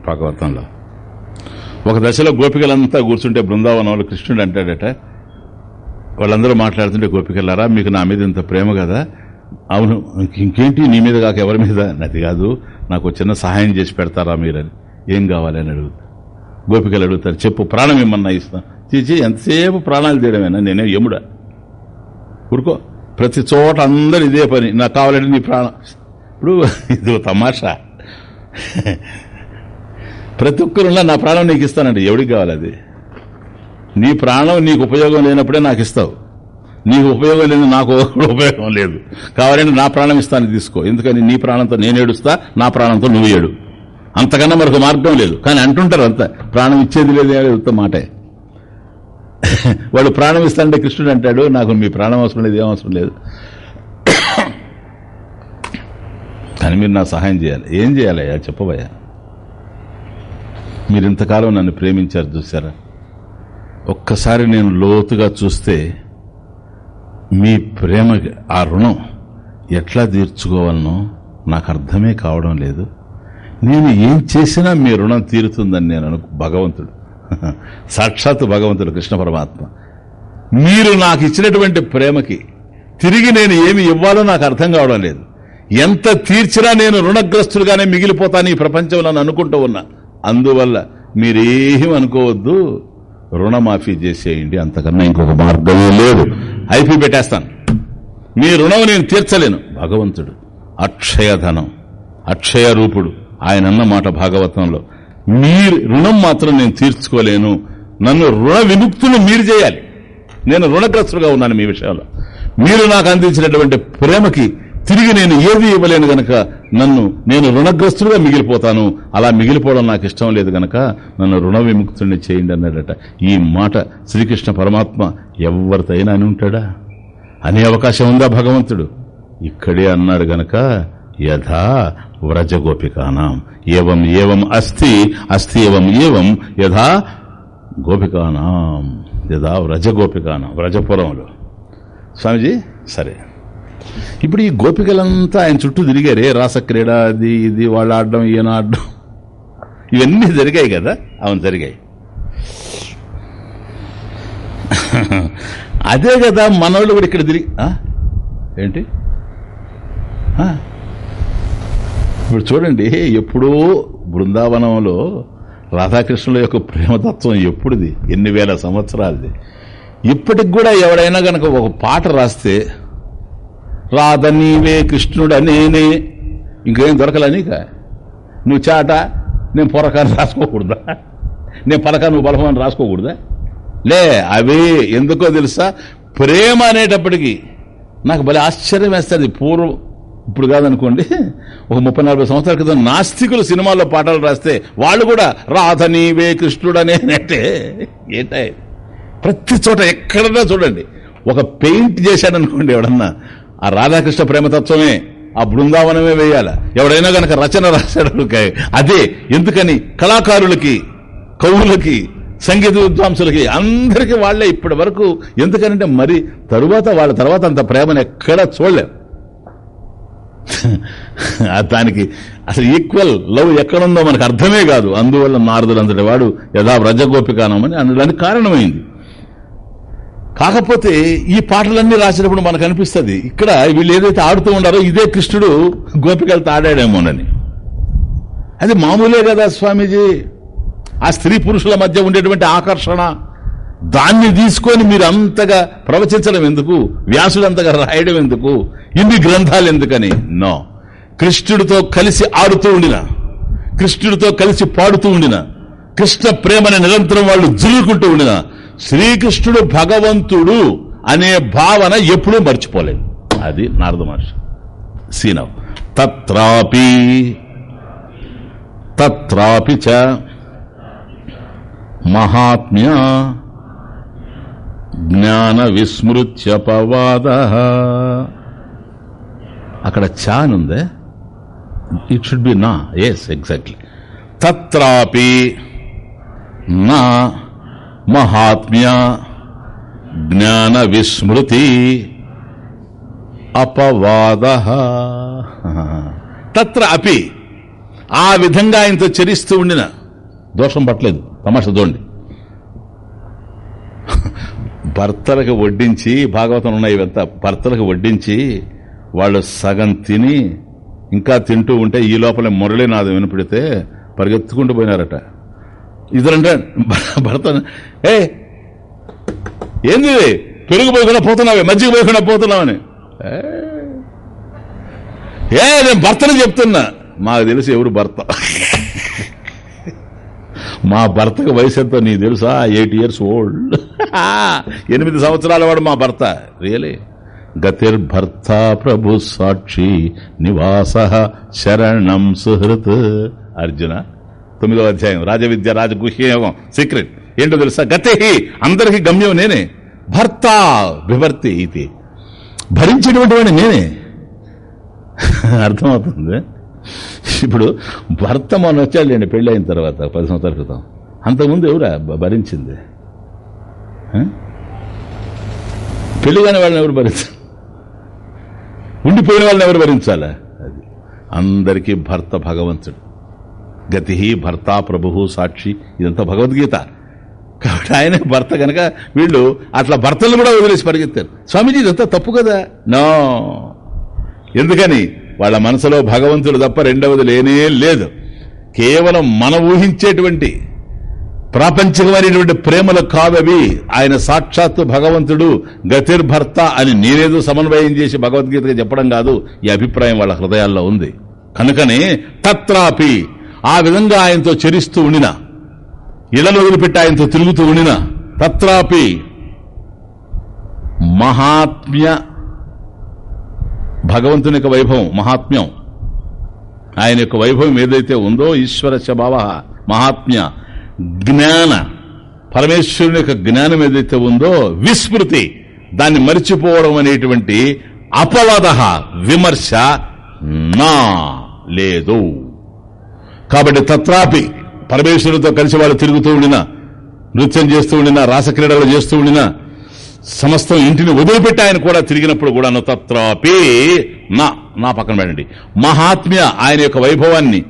భాగవతంలో. ఒక దశలో గోపికలంతా కూర్చుంటే బృందావనంలో కృష్ణుడు అంటాడట. వాళ్ళందరూ మాట్లాడుతుంటే గోపికలారా మీకు నా మీద ఇంత ప్రేమ కదా? అవును ఇంకేంటి నీ మీద కాక ఎవరి మీద? అది కాదు నాకు చిన్న సహాయం చేసి పెడతారా మీరని. ఏం కావాలి అని అడుగుతా. గోపికలు అడుగుతారు చెప్పు ప్రాణం ఏమన్నా ఇస్తాం. చీచి ఎంతసేపు ప్రాణాలు తీయడమేనా? నేనే యముడా. ఊరుకో. ప్రతి చోట అందరు ఇదే పని. నాకు కావాలంటే నీ ప్రాణం. ఇప్పుడు ఇది తమాషా. ప్రతి ఒక్కరున్నా నా ప్రాణం నీకు ఇస్తానండి. ఎవడికి కావాలి అది? నీ ప్రాణం నీకు ఉపయోగం లేనప్పుడే నాకు ఇస్తావు. నీకు ఉపయోగం లేదు నాకు [laughs] ఉపయోగం లేదు. కావాలంటే నా ప్రాణం ఇస్తాను తీసుకో. ఎందుకని? నీ ప్రాణంతో నేను ఏడుస్తా నా ప్రాణంతో నువ్వు ఏడు. అంతకన్నా మరొక మార్గం లేదు. కానీ అంటుంటారు అంత ప్రాణం ఇచ్చేది లేదు ఏడుస్తా మాటే. [laughs] వాడు ప్రాణం ఇస్తానంటే కృష్ణుడు అంటాడు నాకు మీ ప్రాణం అవసరం లేదు ఏం అవసరం లేదు. [coughs] కానీ మీరు నా సహాయం చేయాలి. ఏం చేయాలయ్యా? చెప్పబోయా మీరు ఇంతకాలం నన్ను ప్రేమించారు చూసారా ఒక్కసారి నేను లోతుగా చూస్తే మీ ప్రేమ ఆ రుణం ఎట్లా తీర్చుకోవాలనో నాకు అర్థమే కావడం లేదు. నేను ఏం చేసినా మీ రుణం తీరుతుందని నేను అను భగవంతుడు. [laughs] సాక్షాత్ భగవంతుడు కృష్ణ పరమాత్మ. మీరు నాకు ఇచ్చినటువంటి ప్రేమకి తిరిగి నేను ఏమి ఇవ్వాలో నాకు అర్థం కావడం లేదు. ఎంత తీర్చినా నేను రుణగ్రస్తుడుగానే మిగిలిపోతాను ఈ ప్రపంచంలో అనుకుంటూ ఉన్నా. అందువల్ల మీరేం అనుకోవద్దు. రుణమాఫీ చేసేయండి అంతకన్నా ఇంకొక మార్గమే లేదు. ఐపీ పెట్టేస్తాను. మీ రుణం నేను తీర్చలేను. భగవంతుడు అక్షయధనం అక్షయ రూపుడు ఆయన అన్న మాట భాగవతంలో. మీ రుణం మాత్రం నేను తీర్చుకోలేను. నన్ను రుణ విముక్తులు మీరు చేయాలి. నేను రుణగ్రస్తుడుగా ఉన్నాను మీ విషయంలో. మీరు నాకు అందించినటువంటి ప్రేమకి తిరిగి నేను ఏది ఇవ్వలేను గనక నన్ను నేను రుణగ్రస్తుడుగా మిగిలిపోతాను. అలా మిగిలిపోవడం నాకు ఇష్టం లేదు గనక నన్ను రుణ విముక్తుడిని చేయండి అన్నాడట. ఈ మాట శ్రీకృష్ణ పరమాత్మ ఎవరితో అయినా అని ఉంటాడా? అనే అవకాశం ఉందా భగవంతుడు? ఇక్కడే అన్నాడు గనక యథా వ్రజగోపికానాం. ఏవం ఏవం అస్తి అస్తి ఏవం ఏవం యథా గోపికానాం. యథా వ్రజగోపికానాం వ్రజపురంలో. స్వామిజీ సరే. ఇప్పుడు ఈ గోపికలంతా ఆయన చుట్టూ తిరిగారే రాసక్రీడ అది ఇది వాళ్ళు ఆడడం ఈయన ఆడడం. ఇవన్నీ జరిగాయి కదా? అవును జరిగాయి. అదే కదా మనవాళ్ళు కూడా ఇక్కడ తిరిగి ఏంటి? ఇప్పుడు చూడండి ఎప్పుడూ బృందావనంలో రాధాకృష్ణుల యొక్క ప్రేమతత్వం ఎప్పుడుది? ఎన్ని వేల సంవత్సరాలది. ఇప్పటికి కూడా ఎవడైనా గనక ఒక పాట రాస్తే రాధ నీవే కృష్ణుడ నేనే. ఇంకేం దొరకలనిక నువ్వు చాట నేను పొరకాన్ని రాసుకోకూడదా? నేను పలక నువ్వు బలహమని రాసుకోకూడదా? లే అవి ఎందుకో తెలుసా? ప్రేమ అనేటప్పటికీ నాకు భలే ఆశ్చర్యం వేస్తుంది. పూర్వం ఇప్పుడు కాదనుకోండి ఒక ముప్పై నలభై సంవత్సరాల క్రితం నాస్తికులు సినిమాల్లో పాటలు రాస్తే వాళ్ళు కూడా రాధ నీవే కృష్ణుడనే అంటే ఏంటే? ప్రతి చోట ఎక్కడన్నా చూడండి. ఒక పెయింట్ చేశాడనుకోండి ఎవడన్నా ఆ రాధాకృష్ణ ప్రేమతత్వమే ఆ బృందావనమే వేయాల? ఎవడైనా గనక రచన రాశాడు అదే. ఎందుకని? కళాకారులకి కవులకి సంగీత విద్వాంసులకి అందరికీ వాళ్ళే ఇప్పటి వరకు. ఎందుకనంటే మరి తరువాత వాళ్ళ తర్వాత అంత ప్రేమను ఎక్కడా చూడలేం. దానికి అసలు ఈక్వల్ లవ్ ఎక్కడుందో మనకు అర్థమే కాదు. అందువల్ల నారదులు అంతటి వాడు యథా వ్రజగోపికానమని అనడానికి కారణమైంది. కాకపోతే ఈ పాటలన్నీ రాసినప్పుడు మనకు అనిపిస్తుంది. ఇక్కడ వీళ్ళు ఏదైతే ఆడుతూ ఉండారో ఇదే కృష్ణుడు గోపికలతో ఆడాడేమోనని. అది మామూలే కదా స్వామీజీ. ఆ స్త్రీ పురుషుల మధ్య ఉండేటువంటి ఆకర్షణ దాన్ని తీసుకొని మీరు అంతగా ప్రవచించడం ఎందుకు? వ్యాసుడు అంతగా రాయడం ఎందుకు? ఇన్ని గ్రంథాలు ఎందుకని? నో. కృష్ణుడితో కలిసి ఆడుతూ ఉండిన కృష్ణుడితో కలిసి పాడుతూ ఉండిన కృష్ణ ప్రేమని నిరంతరం వాళ్ళు జులుకుంటూ ఉండిన శ్రీకృష్ణుడు భగవంతుడు అనే భావన ఎప్పుడూ మర్చిపోలేదు. అది నారద మహర్షి సీనవ్ తత్రాపి తత్రాపి చ మహాత్మ్య జ్ఞాన విస్మృత్యపవాద అక్కడ చాన్ ఉందే? ఇట్ షుడ్ బి నా. ఎస్ ఎగ్జాక్ట్లీ తత్రాపి నా. మహాత్మ్య జ్ఞాన విస్మృతి అపవాద. తత్ర అపి. ఆ విధంగా ఆయనతో చరిస్తూ ఉండిన. దోషం పట్టలేదు. తమాష చూడండి. భర్తలకు వడ్డించి భాగవతం ఉన్నాయి ఇవంతా. భర్తలకు వడ్డించి వాళ్ళు సగం తిని ఇంకా తింటూ ఉంటే ఈ లోపల మురళీనాథం వినపడితే పరిగెత్తుకుంటూ పోయినారట. ఇద్దరంటే భర్త ఏ ఏంది పెరుగు పోయకుండా పోతున్నావే మజ్జిగ పోయకుండా పోతున్నావని. ఏ? ఏ నేను భర్తను చెప్తున్నా. మాకు తెలుసు ఎవరు భర్త? మా భర్తకు వయసు ఎంతో నీకు తెలుసా? Eight years old. ఎనిమిది సంవత్సరాల వాడు మా భర్త. రియలే గతిర్భర్త ప్రభు సాక్షి నివాస శరణం సుహృత్. అర్జున? తొమ్మిదో అధ్యాయం. రాజవిద్య రాజగుహ్యయోగం సీక్రెట్ ఏంటో తెలుసా? గతే అందరికి గమ్యం నేనే. భర్త విభర్తి ఇది భరించేటువంటి వాడిని నేనే. [laughs] అర్థమవుతుంది? ఇప్పుడు భర్త మొన్న వచ్చాడండి పెళ్ళి అయిన తర్వాత పది సంవత్సరాల క్రితం అంతకుముందు ఎవరా భరించింది? పెళ్ళి కాని వాళ్ళని ఎవరు భరించాలి ఉండిపోయిన వాళ్ళని ఎవరు భరించాలా? అది. అందరికీ భర్త భగవంతుడు. గతి భర్త ప్రభు సాక్షి. ఇదంతా భగవద్గీత. కాబట్టి ఆయన భర్త కనుక వీళ్ళు అట్లా భర్తలు కూడా వదిలేసి పరిగెత్తారు. స్వామీజీ ఇదంతా తప్పు కదా? నో. ఎందుకని? వాళ్ళ మనసులో భగవంతుడు తప్ప రెండవది లేనే లేదు. కేవలం మన ఊహించేటువంటి ప్రాపంచికమైనటువంటి ప్రేమలు కాదవి ఆయన సాక్షాత్తు భగవంతుడు గతిర్భర్త అని నేనేదో సమన్వయం చేసి భగవద్గీతగా చెప్పడం కాదు ఈ అభిప్రాయం వాళ్ళ హృదయాల్లో ఉంది. కనుకనే తత్రాపి విధంగా ఆయనతో చరిస్తూ ఉండిన ఇళ్ళను వదిలిపెట్టి ఆయనతో తిరుగుతూ ఉండిన తత్రాపి మహాత్మ్య భగవంతుని యొక్క వైభవం మహాత్మ్యం. ఆయన యొక్క వైభవం ఏదైతే ఉందో ఈశ్వర భావ మహాత్మ్య జ్ఞాన పరమేశ్వరుని యొక్క జ్ఞానం ఏదైతే ఉందో విస్మృతి దాన్ని మరిచిపోవడం అనేటువంటి అపవాద విమర్శ నా లేదు. కాబట్టి తత్రాపి పరమేశ్వరుడితో కలిసి వాళ్ళు తిరుగుతూ ఉండినా నృత్యం చేస్తూ ఉండినా రాసక్రీడలు చేస్తూ ఉండినా సమస్తం ఇంటిని వదిలిపెట్టి ఆయన కూడా తిరిగినప్పుడు కూడా తత్రాపి నా నా పక్కన పెట్టండి. మహాత్మ్య ఆయన యొక్క వైభవాన్ని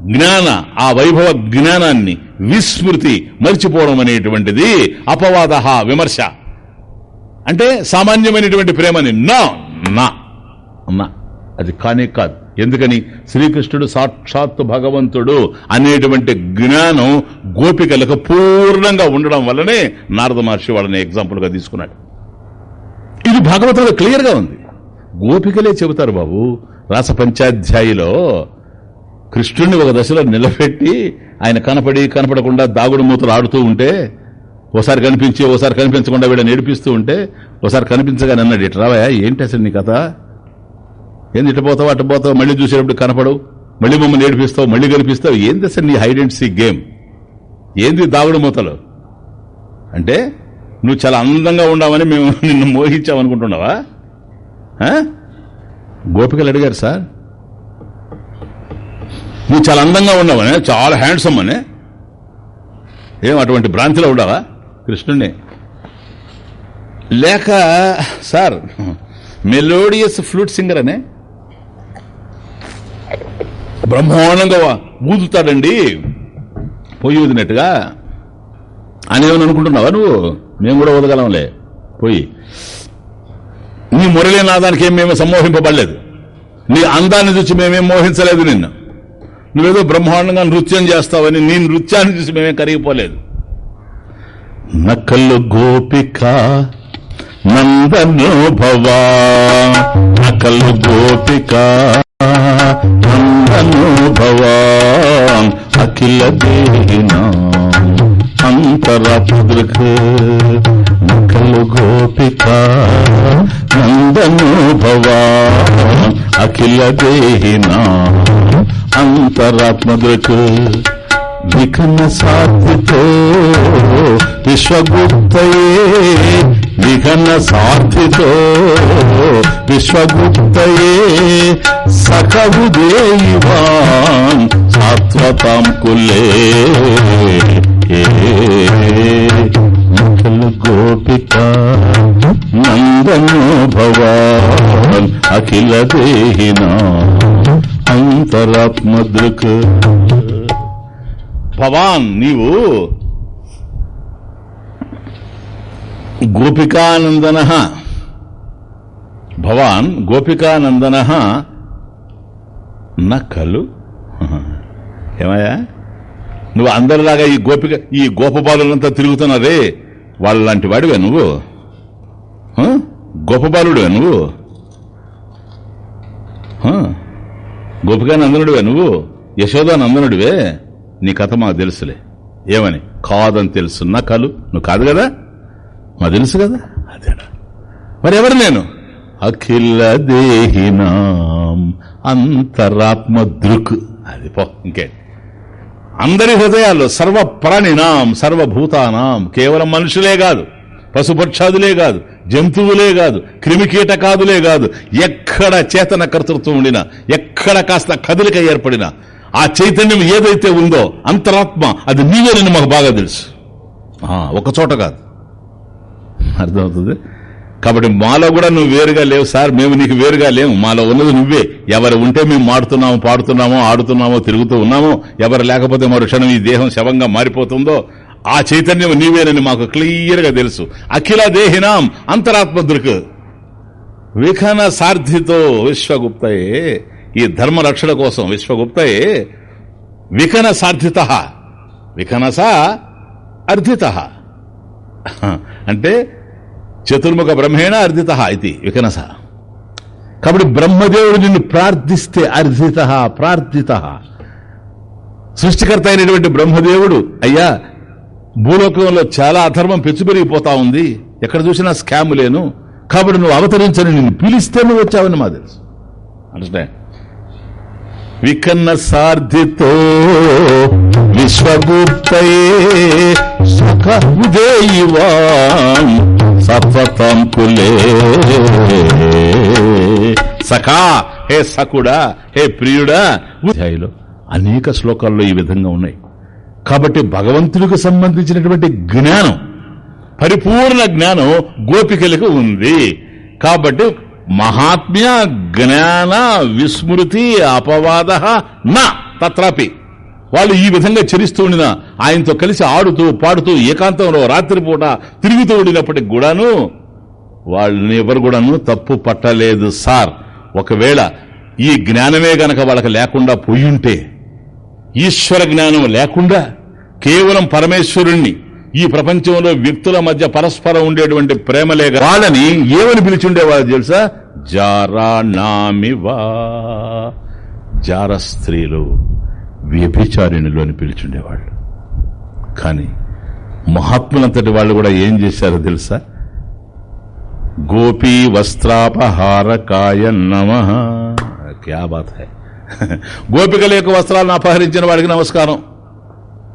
జ్ఞాన ఆ వైభవ జ్ఞానాన్ని విస్మృతి మర్చిపోవడం అనేటువంటిది అపవాద విమర్శ. అంటే సామాన్యమైనటువంటి ప్రేమని నా నా. అది కానే కాదు. ఎందుకని? శ్రీకృష్ణుడు సాక్షాత్తు భగవంతుడు అనేటువంటి జ్ఞానం గోపికలకు పూర్ణంగా ఉండడం వల్లనే నారద మహర్షి వాళ్ళని ఎగ్జాంపుల్గా తీసుకున్నాడు. ఇది భాగవతంలో క్లియర్గా ఉంది. గోపికలే చెబుతారు బాబు రాస పంచాధ్యాయులో కృష్ణుడిని ఒక దశలో నిలబెట్టి ఆయన కనపడి కనపడకుండా దాగుడు మూతలు ఆడుతూ ఉంటే ఓసారి కనిపించి ఓసారి కనిపించకుండా వీళ్ళని ఏడిపిస్తూ ఉంటే ఓసారి కనిపించగానే అన్నాడు ఇట్లా ఏంటి అసలు నీ కథ? ఏంది ఇటు పోతావు అటు పోతావు? మళ్ళీ చూసేటప్పుడు కనపడవు. మళ్ళీ మమ్మల్ని ఏడిపిస్తావు మళ్ళీ కనిపిస్తావు. ఏంది అసలు నీ హైడ్ అండ్ సీ గేమ్? ఏంది దాగుడు మూతలు? అంటే నువ్వు చాలా అందంగా ఉండవని మేము [laughs] నిన్ను మోహించామనుకుంటున్నావా ఆ? గోపికలు అడిగారు సార్. నువ్వు చాలా అందంగా ఉన్నావని చాలా హ్యాండ్సమ్ అని. ఏం అటువంటి భ్రాంతిలో ఉండవా కృష్ణుణ్ణి. లేక సార్ [laughs] మెలోడియస్ ఫ్లూట్ సింగర్ అనే. బ్రహ్మాండంగా ఊదుతాడండి. పొయ్యి ఊదినట్టుగా. అనేమని అనుకుంటున్నావా నువ్వు? మేము కూడా ఊదగలంలే పొయ్యి నీ మురళీ నాదానికి ఏం మేము సమ్మోహింపబడలేదు. నీ అందాన్ని చూసి మేమేం మోహించలేదు నిన్ను. నువ్వేదో బ్రహ్మాండంగా నృత్యం చేస్తావని నీ నృత్యాన్ని చూసి మేమేం కరిగిపోలేదు. నకలు గోపిక నందనో భవా నకలు గోపిక. నందనో భవా అఖిల దేహినా అంతరపుదృక్ నకలు గోపిక. నందనో భవా అఖిల దేహినా అంతరాత్మదృక్ విఘ్న సాధితో విశ్వగుప్తయే విఘ్న సాధితో విశ్వగుప్తయే సకవుదేవాన్ సాత్వతాం కులే. గోపిక నందనో భవాన్ అఖిల దేహినా అంతరాత్మదృక్ భవాన్ నీవు? గోపికానందన. భవాన్ గోపికానందన. నక్కలు ఏమయ్యా? నువ్వు అందరిలాగా ఈ గోపిక ఈ గోపబాలులంతా తిరుగుతున్నారే వాళ్ళ లాంటి వాడివే నువ్వు? గోపబాలుడివే నువ్వు? గోపికానందనుడివే నువ్వు? యశోదానందనుడివే? నీ కథ మాకు తెలుసులే. ఏమని? కాదని తెలుసున్నా కలు. నువ్వు కాదు కదా? మా తెలుసు కదా? అదేనా మరి ఎవరు నేను? అఖిల దేహినాం అంతరాత్మ దృక్. అది పో ఇంకే. అందరి హృదయాల్లో సర్వ ప్రాణినాం సర్వభూతానాం కేవలం మనుషులే కాదు. పశుపక్షాదులే కాదు. జంతువులే కాదు. క్రిమికీటకాదులే కాదు. ఎక్కడ చేతన కర్తృత్వం ఉండినా ఎక్కడ కాస్త కదలిక ఏర్పడినా ఆ చైతన్యం ఏదైతే ఉందో అంతరాత్మ అది నీవేనని మాకు బాగా తెలుసు. ఒక చోట కాదు. అర్థమవుతుంది? కాబట్టి మాలో కూడా నువ్వు వేరుగా లేవు సార్ మేము నీకు వేరుగా లేవు మాలో ఉన్నది నువ్వే. ఎవరు ఉంటే మేము మాడుతున్నాము పాడుతున్నామో ఆడుతున్నామో తిరుగుతూ ఉన్నామో ఎవరు లేకపోతే మరో క్షణం ఈ దేహం శవంగా మారిపోతుందో ఆ చైతన్యం నీవేనని మాకు క్లియర్గా తెలుసు. అఖిల దేహినాం అంతరాత్మ దృక్. విఖన సార్థితో విశ్వగుప్తయే. ఈ ధర్మ రక్షణ కోసం విశ్వగుప్తయే విఖన సార్థిత విఖనస అర్థిత అంటే చతుర్ముఖ బ్రహ్మేణ అర్థిత ఇది వికనస. కాబట్టి బ్రహ్మదేవుడు నిన్ను ప్రార్థిస్తే అర్థిత ప్రార్థిత. సృష్టికర్త అయినటువంటి బ్రహ్మదేవుడు అయ్యా భూలోకంలో చాలా అధర్మం పెచ్చుపెరిగిపోతా ఉంది. ఎక్కడ చూసినా స్కామ్ లేను. కాబట్టి నువ్వు అవతరించని నిన్ను పిలిస్తే నువ్వు వచ్చావని మా తెలుసు. అండర్స్టాండ్ వికన్న సార్థితో విశ్వగుప్తయే సుఖ ఉదేయివాం సత్వతం కులే సఖా హే సకుడా హే ప్రియుడా అధ్యాయులో అనేక శ్లోకాల్లో ఈ విధంగా ఉన్నాయి. కాబట్టి భగవంతుడికి సంబంధించినటువంటి జ్ఞానం పరిపూర్ణ జ్ఞానం గోపికలకు ఉంది. కాబట్టి మహాత్మ్య జ్ఞాన విస్మృతి అపవాద నా తత్రాపి. వాళ్ళు ఈ విధంగా చరిస్తూ ఉండిన ఆయనతో కలిసి ఆడుతూ పాడుతూ ఏకాంతంలో రాత్రిపూట తిరుగుతూ ఉండినప్పటికి కూడాను వాళ్ళని ఎవరు కూడాను తప్పు పట్టలేదు సార్. ఒకవేళ ఈ జ్ఞానమే గనక వాళ్ళకి లేకుండా పోయుంటే ఈశ్వర జ్ఞానం లేకుండా కేవలం పరమేశ్వరుణ్ణి ఈ ప్రపంచంలో వ్యక్తుల మధ్య పరస్పరం ఉండేటువంటి ప్రేమలే వాళ్ళని ఏమని పిలిచుండేవాళ్ళు తెలుసా? జారా నామివా జార స్త్రీలు వ్యభిచారిణులు అని పిలిచుండేవాళ్ళు. కానీ మహాత్ములంతటి వాళ్ళు కూడా ఏం చేశారో తెలుసా? గోపీ వస్త్రాపహార కాయ నమ. క్యా బాత్ హై. గోపికల యొక్క వస్త్రాలను అపహరించిన వాడికి నమస్కారం.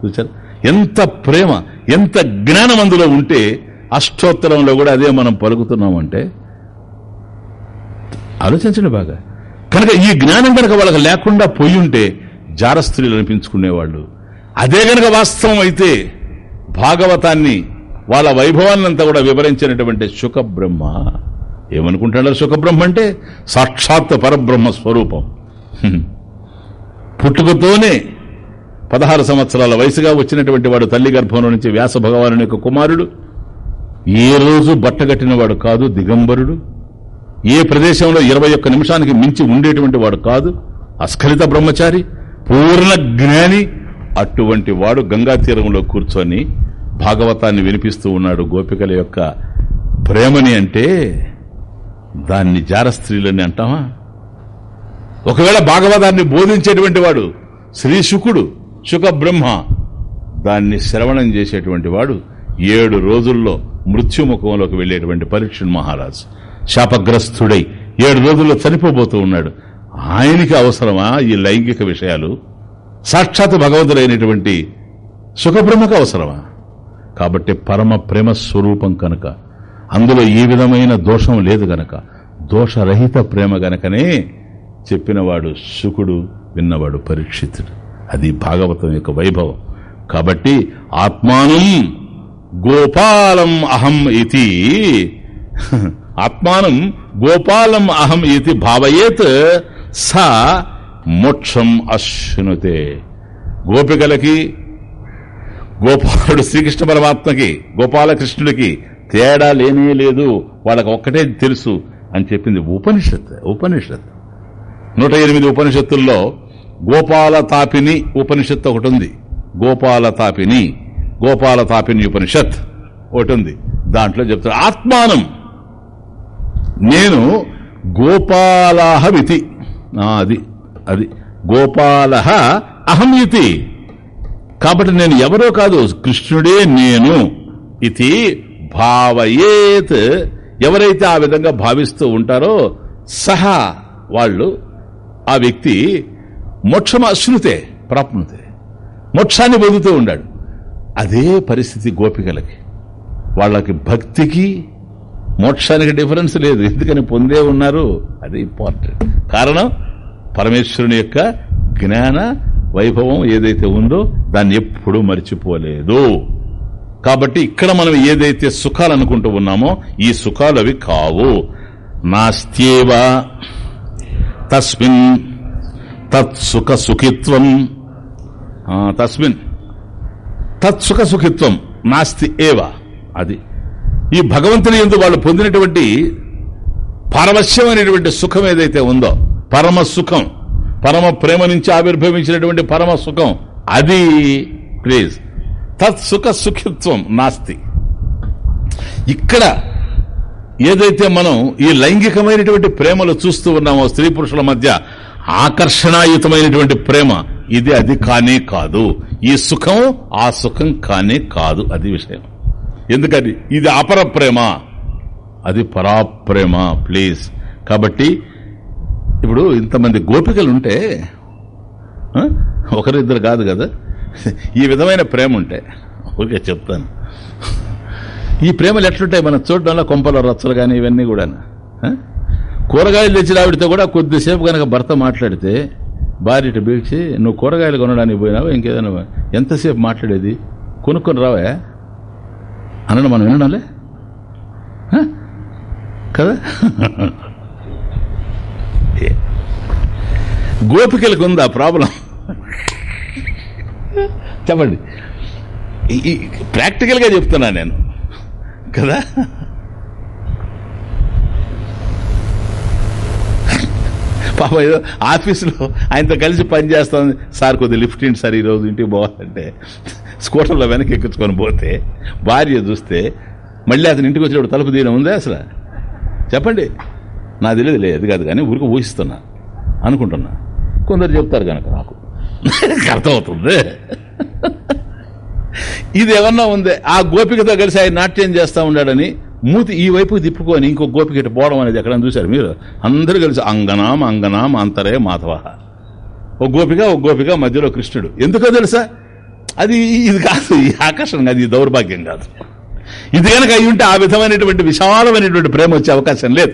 చూచారు ఎంత ప్రేమ ఎంత జ్ఞానం అందులో ఉంటే అష్టోత్తరంలో కూడా అదే మనం పలుకుతున్నామంటే? ఆలోచించండి బాగా. కనుక ఈ జ్ఞానం కనుక వాళ్ళకి లేకుండా పోయి ఉంటే జారస్త్రీలు అనిపించుకునేవాళ్ళు. అదే గనక వాస్తవం అయితే భాగవతాన్ని వాళ్ళ వైభవాన్ని అంతా కూడా వివరించినటువంటి సుఖబ్రహ్మ. ఏమనుకుంటాడు సుఖబ్రహ్మ అంటే? సాక్షాత్ పరబ్రహ్మ స్వరూపం. పుట్టుకతోనే పదహారు సంవత్సరాల వయసుగా వచ్చినటువంటి వాడు తల్లి గర్భంలో నుంచి వ్యాస భగవాను యొక్క కుమారుడు. ఏ రోజు బట్టగట్టినవాడు కాదు దిగంబరుడు. ఏ ప్రదేశంలో ఇరవై ఒక్క నిమిషానికి మించి ఉండేటువంటి వాడు కాదు అస్ఖలిత బ్రహ్మచారి పూర్ణ జ్ఞాని. అటువంటి వాడు గంగా తీరంలో కూర్చొని భాగవతాన్ని వినిపిస్తూ ఉన్నాడు గోపికల యొక్క ప్రేమని అంటే దాన్ని జారస్త్రీలని అంటామా? ఒకవేళ భాగవతాన్ని బోధించేటువంటి వాడు శ్రీ శుకుడు శుక బ్రహ్మ దాన్ని శ్రవణం చేసేటువంటి వాడు ఏడు రోజుల్లో మృత్యుముఖంలోకి వెళ్ళేటువంటి పరీక్షణ్ మహారాజు. శాపగ్రస్తుడై ఏడు రోజుల్లో చనిపోబోతూ ఉన్నాడు. ఆయనకి అవసరమా ఈ లైంగిక విషయాలు? సాక్షాత్ భగవంతుడైనటువంటి సుఖబ్రహ్మకు అవసరమా? కాబట్టి పరమ ప్రేమ స్వరూపం కనుక అందులో ఏ విధమైన దోషం లేదు గనక దోషరహిత ప్రేమ గనకనే చెప్పినవాడు శుకుడు విన్నవాడు పరీక్షితుడు. అది భాగవతం యొక్క వైభవం. కాబట్టి ఆత్మానం గోపాలం అహం ఇది ఆత్మానం గోపాలం అహం ఇది భావయేత్ స మోక్షం అశ్నుతే. గోపికలకి గోపాలుడు శ్రీకృష్ణ పరమాత్మకి గోపాలకృష్ణుడికి తేడా లేనే లేదు వాళ్ళకి ఒక్కటే తెలుసు అని చెప్పింది ఉపనిషత్ ఉపనిషత్ నూట ఎనిమిది ఉపనిషత్తుల్లో గోపాల తాపిని ఉపనిషత్తు ఒకటి ఉంది గోపాల తాపిని గోపాల తాపిని ఉపనిషత్ ఒకటి ఉంది దాంట్లో చెప్తారు ఆత్మానం నేను గోపాలహమితి అది అది గోపాల అహం ఇతి కాబట్టి నేను ఎవరో కాదు కృష్ణుడే నేను ఇది భావయేత్. ఎవరైతే ఆ విధంగా భావిస్తూ ఉంటారో సహా వాళ్ళు ఆ వ్యక్తి మోక్షం అశ్నుతే ప్రాప్నుతే. మోక్షాన్ని పొందుతూ ఉండాడు. అదే పరిస్థితి గోపికలకి. వాళ్ళకి భక్తికి మోక్షానికి డిఫరెన్స్ లేదు. ఎందుకని పొందే ఉన్నారు? అది ఇంపార్టెంట్. కారణం పరమేశ్వరుని యొక్క జ్ఞాన వైభవం ఏదైతే ఉందో దాన్ని ఎప్పుడూ మర్చిపోలేదు. కాబట్టి ఇక్కడ మనం ఏదైతే సుఖాలు అనుకుంటూ ఉన్నామో ఈ సుఖాలు అవి కావు. నాస్త్యేవ తస్మిన్ తత్సుఖ సుఖిత్వం. తస్మిన్. తస్మిన్ తత్సుఖ సుఖిత్వం నాస్తి ఏవ అది. ఈ భగవంతుని ఎందు వాళ్ళు పొందినటువంటి పారవశ్యమైనటువంటి సుఖం ఏదైతే ఉందో పరమ సుఖం పరమ ప్రేమ నుంచి ఆవిర్భవించినటువంటి పరమ సుఖం అది. ప్లీజ్. తత్ సుఖ సుఖిత్వం నాస్తి. ఇక్కడ ఏదైతే మనం ఈ లైంగికమైనటువంటి ప్రేమలు చూస్తూ ఉన్నామో స్త్రీ పురుషుల మధ్య ఆకర్షణాయుతమైనటువంటి ప్రేమ. ఇది అది కానే కాదు. ఈ సుఖం ఆ సుఖం కానే కాదు అది విషయం. ఎందుకని? ఇది అపర ప్రేమ. అది పరాప్రేమ ప్లీజ్. కాబట్టి ఇప్పుడు ఇంతమంది గోపికలు ఉంటే ఒకరిద్దరు కాదు కదా? ఈ విధమైన ప్రేమ ఉంటే ఓకే చెప్తాను. ఈ ప్రేమలు ఎట్లుంటాయి మనం చూడడంలో కొంపల రచ్చలు కానీ ఇవన్నీ కూడా కూరగాయలు తెచ్చిన ఆవిడతో కూడా కొద్దిసేపు కనుక భర్త మాట్లాడితే భార్య ఇటు నువ్వు కూరగాయలు కొనడానికి పోయినావా? ఇంకేదైనా ఎంతసేపు మాట్లాడేది? కొనుక్కొని రావా? అనడం మనం వినడాలే? కదా? ఏ. గోపికలకు ఉందా ప్రాబ్లం? చెప్పండి. ప్రాక్టికల్గా చెప్తున్నా నేను. కదా? పాప ఏదో ఆఫీసులో ఆయనతో కలిసి పని సార్ కొద్దిగా లిఫ్ట్ ఇంటి సార్ ఈరోజు ఇంటికి పోవాలంటే. స్కూటర్లో వెనక్కి ఎక్కించుకొని పోతే భార్య చూస్తే మళ్ళీ అతను ఇంటికి వచ్చినప్పుడు తలుపు తీయడం ఉందా అసలు? చెప్పండి. నా తెలియదు లేదు కాదు కానీ ఊరికి ఊహిస్తున్నా అనుకుంటున్నా. కొందరు చెప్తారు కనుక నాకు. అర్థమవుతుంది. ఇది ఏమన్నా ఉందే? ఆ గోపికతో కలిసి ఆయన నాట్యం చేస్తూ ఉన్నాడని మూతి ఈ వైపు తిప్పుకొని ఇంకో గోపిక పోవడం అనేది ఎక్కడ చూశారు మీరు? అందరూ కలిసి అంగనాం అంగనాం అంతరే మాధవ. ఒక గోపిక ఒక గోపిక మధ్యలో కృష్ణుడు. ఎందుకో తెలుసా? అది ఇది కాదు ఈ ఆకర్షణ కాదు ఈ దౌర్భాగ్యం కాదు. ఇది కనుక అయి ఉంటే ఆ విధమైనటువంటి విశాలమైనటువంటి ప్రేమ వచ్చే అవకాశం లేదు.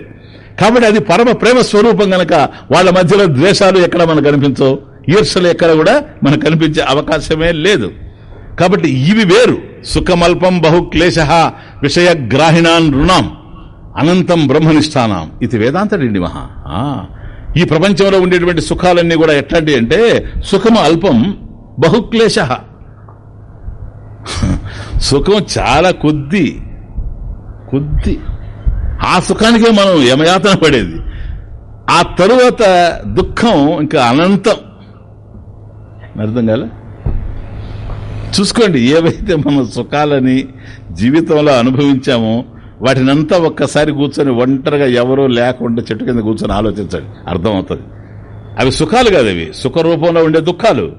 కాబట్టి అది పరమ ప్రేమ స్వరూపం గనక వాళ్ళ మధ్యలో ద్వేషాలు ఎక్కడ మనకు కనిపించవు? ఈర్షలు ఎక్కడ కూడా మనకు కనిపించే అవకాశమే లేదు. కాబట్టి ఇవి వేరు. సుఖమల్పం బహు క్లేశ విషయగ్రాహిణాన్ రుణాం అనంతం బ్రహ్మనిష్టానం. ఇది వేదాంతడండి మహా. ఈ ప్రపంచంలో ఉండేటువంటి సుఖాలన్నీ కూడా ఎట్లాంటి అంటే సుఖము అల్పం బహుక్లేశ సుఖం చాలా కొద్ది కొద్ది. ఆ సుఖానికే మనం యమయాతన పడేది. ఆ తరువాత దుఃఖం ఇంకా అనంతం. అర్థం కాలే? చూసుకోండి ఏవైతే మనం సుఖాలని జీవితంలో అనుభవించామో వాటినంతా ఒక్కసారి కూర్చొని ఒంటరిగా ఎవరూ లేకుండా చెట్టు కింద కూర్చొని ఆలోచించండి. అర్థమవుతుంది. అవి సుఖాలు కాదు అవి సుఖ రూపంలో ఉండే దుఃఖాలు.